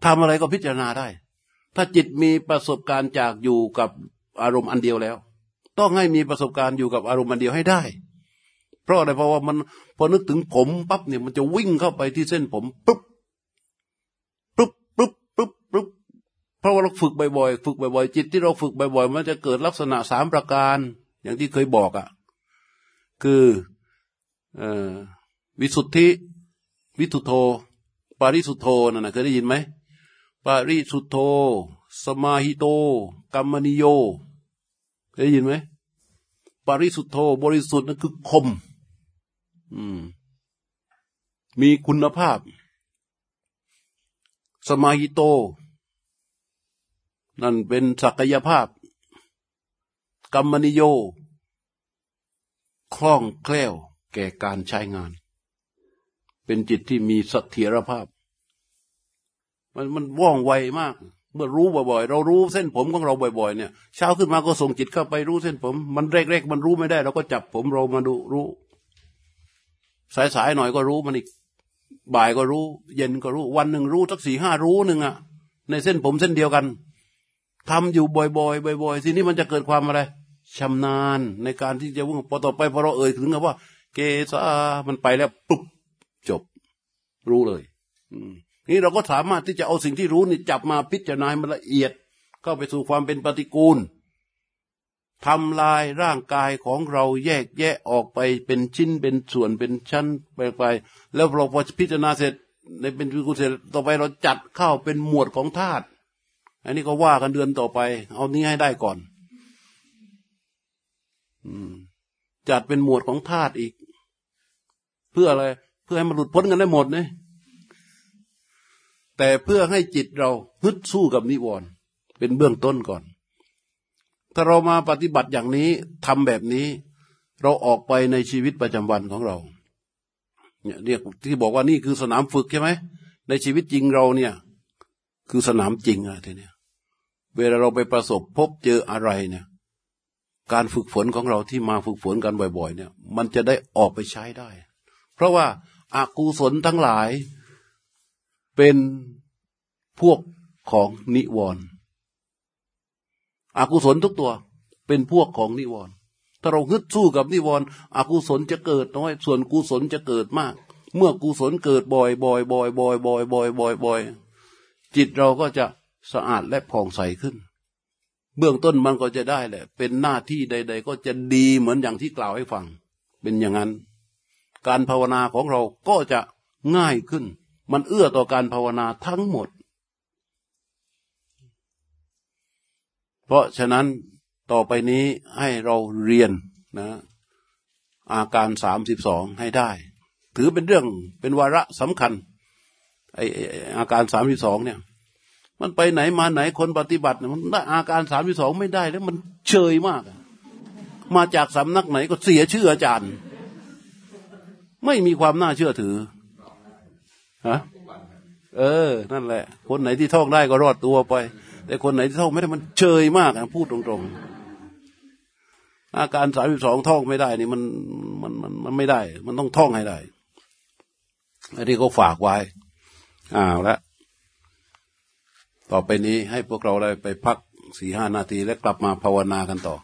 ทำอะไรก็พิจารณาได้ ถ้าจิตมีประสบการณ์จากอยู่กับอารมณ์อันเดียวแล้ว ต้องให้มีประสบการณ์อยู่กับอารมณ์มันเดียวให้ได้ เพราะอะไรเพราะว่ามันพอนึกถึงผมปั๊บเนี่ยมันจะวิ่งเข้าไปที่เส้นผมปุ๊บปุ๊บปุ๊บปุ๊บปุ๊บเพราะว่าเราฝึกบ่อยๆฝึกบ่อยๆจิตที่เราฝึกบ่อยๆมันจะเกิดลักษณะสามประการ อย่างที่เคยบอกอะ่ะ คืออวิสุทธิ วิทุโธ ปาริสุทโธนั่นนะเคยได้ยินไหมปาริสุทโธ สมาหิโต กัมมนิโยได้ยินไหมปาริสุทธโธ บริสุทธิ์นั่นคือคม อืม มีคุณภาพ สมาหิโต นั่นเป็นศักยภาพกรรมนิโย คล่องแคล่วแก่การใช้งาน เป็นจิตที่มีเสถียรภาพ มันมันว่องไวมาก เมื่อรู้บ่อยๆ เรารู้เส้นผมของเราบ่อยๆ เนี่ย เช้าขึ้นมาก็ส่งจิตเข้าไปรู้เส้นผม มันเรกๆมันรู้ไม่ได้ เราก็จับผมเรามาดูรู้ สายๆหน่อยก็รู้มันอีก บ่ายก็รู้ เย็นก็รู้ วันหนึ่งรู้สักสี่ห้ารู้หนึ่งอะในเส้นผมเส้นเดียวกันทำอยู่บ่อยๆบ่อยๆทีนี้มันจะเกิดความอะไร ชำนาญในการที่จะวุ่งพอต่อไปพอเราเอ่ยถึงกับว่า เกษามันไปแล้วปุ๊บจบ รู้เลยนี่เราก็สามารถที่จะเอาสิ่งที่รู้นี่จับมาพิจารณาให้มันละเอียด เข้าไปสู่ความเป็นปฏิกูลทำลายร่างกายของเราแยกแยะออกไปเป็นชิ้นเป็นส่วนเป็นชั้นไปไปแล้วเราพอพิจารณาเสร็จในเป็นปฏิกูลเสร็จต่อไปเราจัดเข้าเป็นหมวดของธาตุอันนี้ก็ว่ากันเดือนต่อไป เอานี้ให้ได้ก่อน จัดเป็นหมวดของธาตุอีก เพื่ออะไร เพื่อให้มันหลุดพ้นกันได้หมดเนี่ยแต่เพื่อให้จิตเราฮึดสู้กับนิวรณ์เป็นเบื้องต้นก่อน ถ้าเรามาปฏิบัติอย่างนี้ทำแบบนี้ เราออกไปในชีวิตประจำวันของเรา เนี่ยเรียกที่บอกว่านี่คือสนามฝึกใช่ไหมในชีวิตจริงเราเนี่ย คือสนามจริงอะทีเนี้ยเวลาเราไปประสบพบเจออะไรเนี่ย การฝึกฝนของเราที่มาฝึกฝนกันบ่อย ๆ เนี่ย มันจะได้ออกไปใช้ได้ เพราะว่าอากุศลทั้งหลายเป็นพวกของนิวรณ์อกุศลทุกตัวเป็นพวกของนิวรณ์ถ้าเราฮึดสู้กับนิวรณ์อกุศลจะเกิดน้อย ส่วนกุศลจะเกิดมาก เมื่อกุศลเกิดบ่อยบ่อยบ่อยบ่อยบ่อยบ่อยบ่อยบ่อยจิตเราก็จะสะอาดและผ่องใสขึ้น เบื้องต้นมันก็จะได้แหละ เป็นหน้าที่ใด ๆ ก็จะดีเหมือนอย่างที่กล่าวให้ฟัง เป็นอย่างนั้น การภาวนาของเราก็จะง่ายขึ้น มันเอื้อต่อการภาวนาทั้งหมด เพราะฉะนั้นต่อไปนี้ให้เราเรียนนะ อาการสามสิบสองให้ได้ ถือเป็นเรื่องเป็นวาระสำคัญไออาการสามสิบสองเนี่ย มันไปไหนมาไหนคนปฏิบัติมันได้อาการสามสิสองไม่ได้แล้วมันเชยมาก มาจากสำนักไหนก็เสียชื่ออาจารย์ ไม่มีความน่าเชื่อถือฮะเออ นั่นแหละ คนไหนที่ท่องได้ก็รอดตัวไป แต่คนไหนที่ท่องไม่ได้มันเชยมากพูดตรงๆ อาการสามสิบสองท่องไม่ได้ นี่มันมันมันมันไม่ได้ มันต้องท่องให้ได้อันนี้ก็ฝากไว้อ้าวแล้ว ต่อไปนี้ให้พวกเราได้ไปพักสี่ห้านาทีแล้วกลับมาภาวนากันต่อ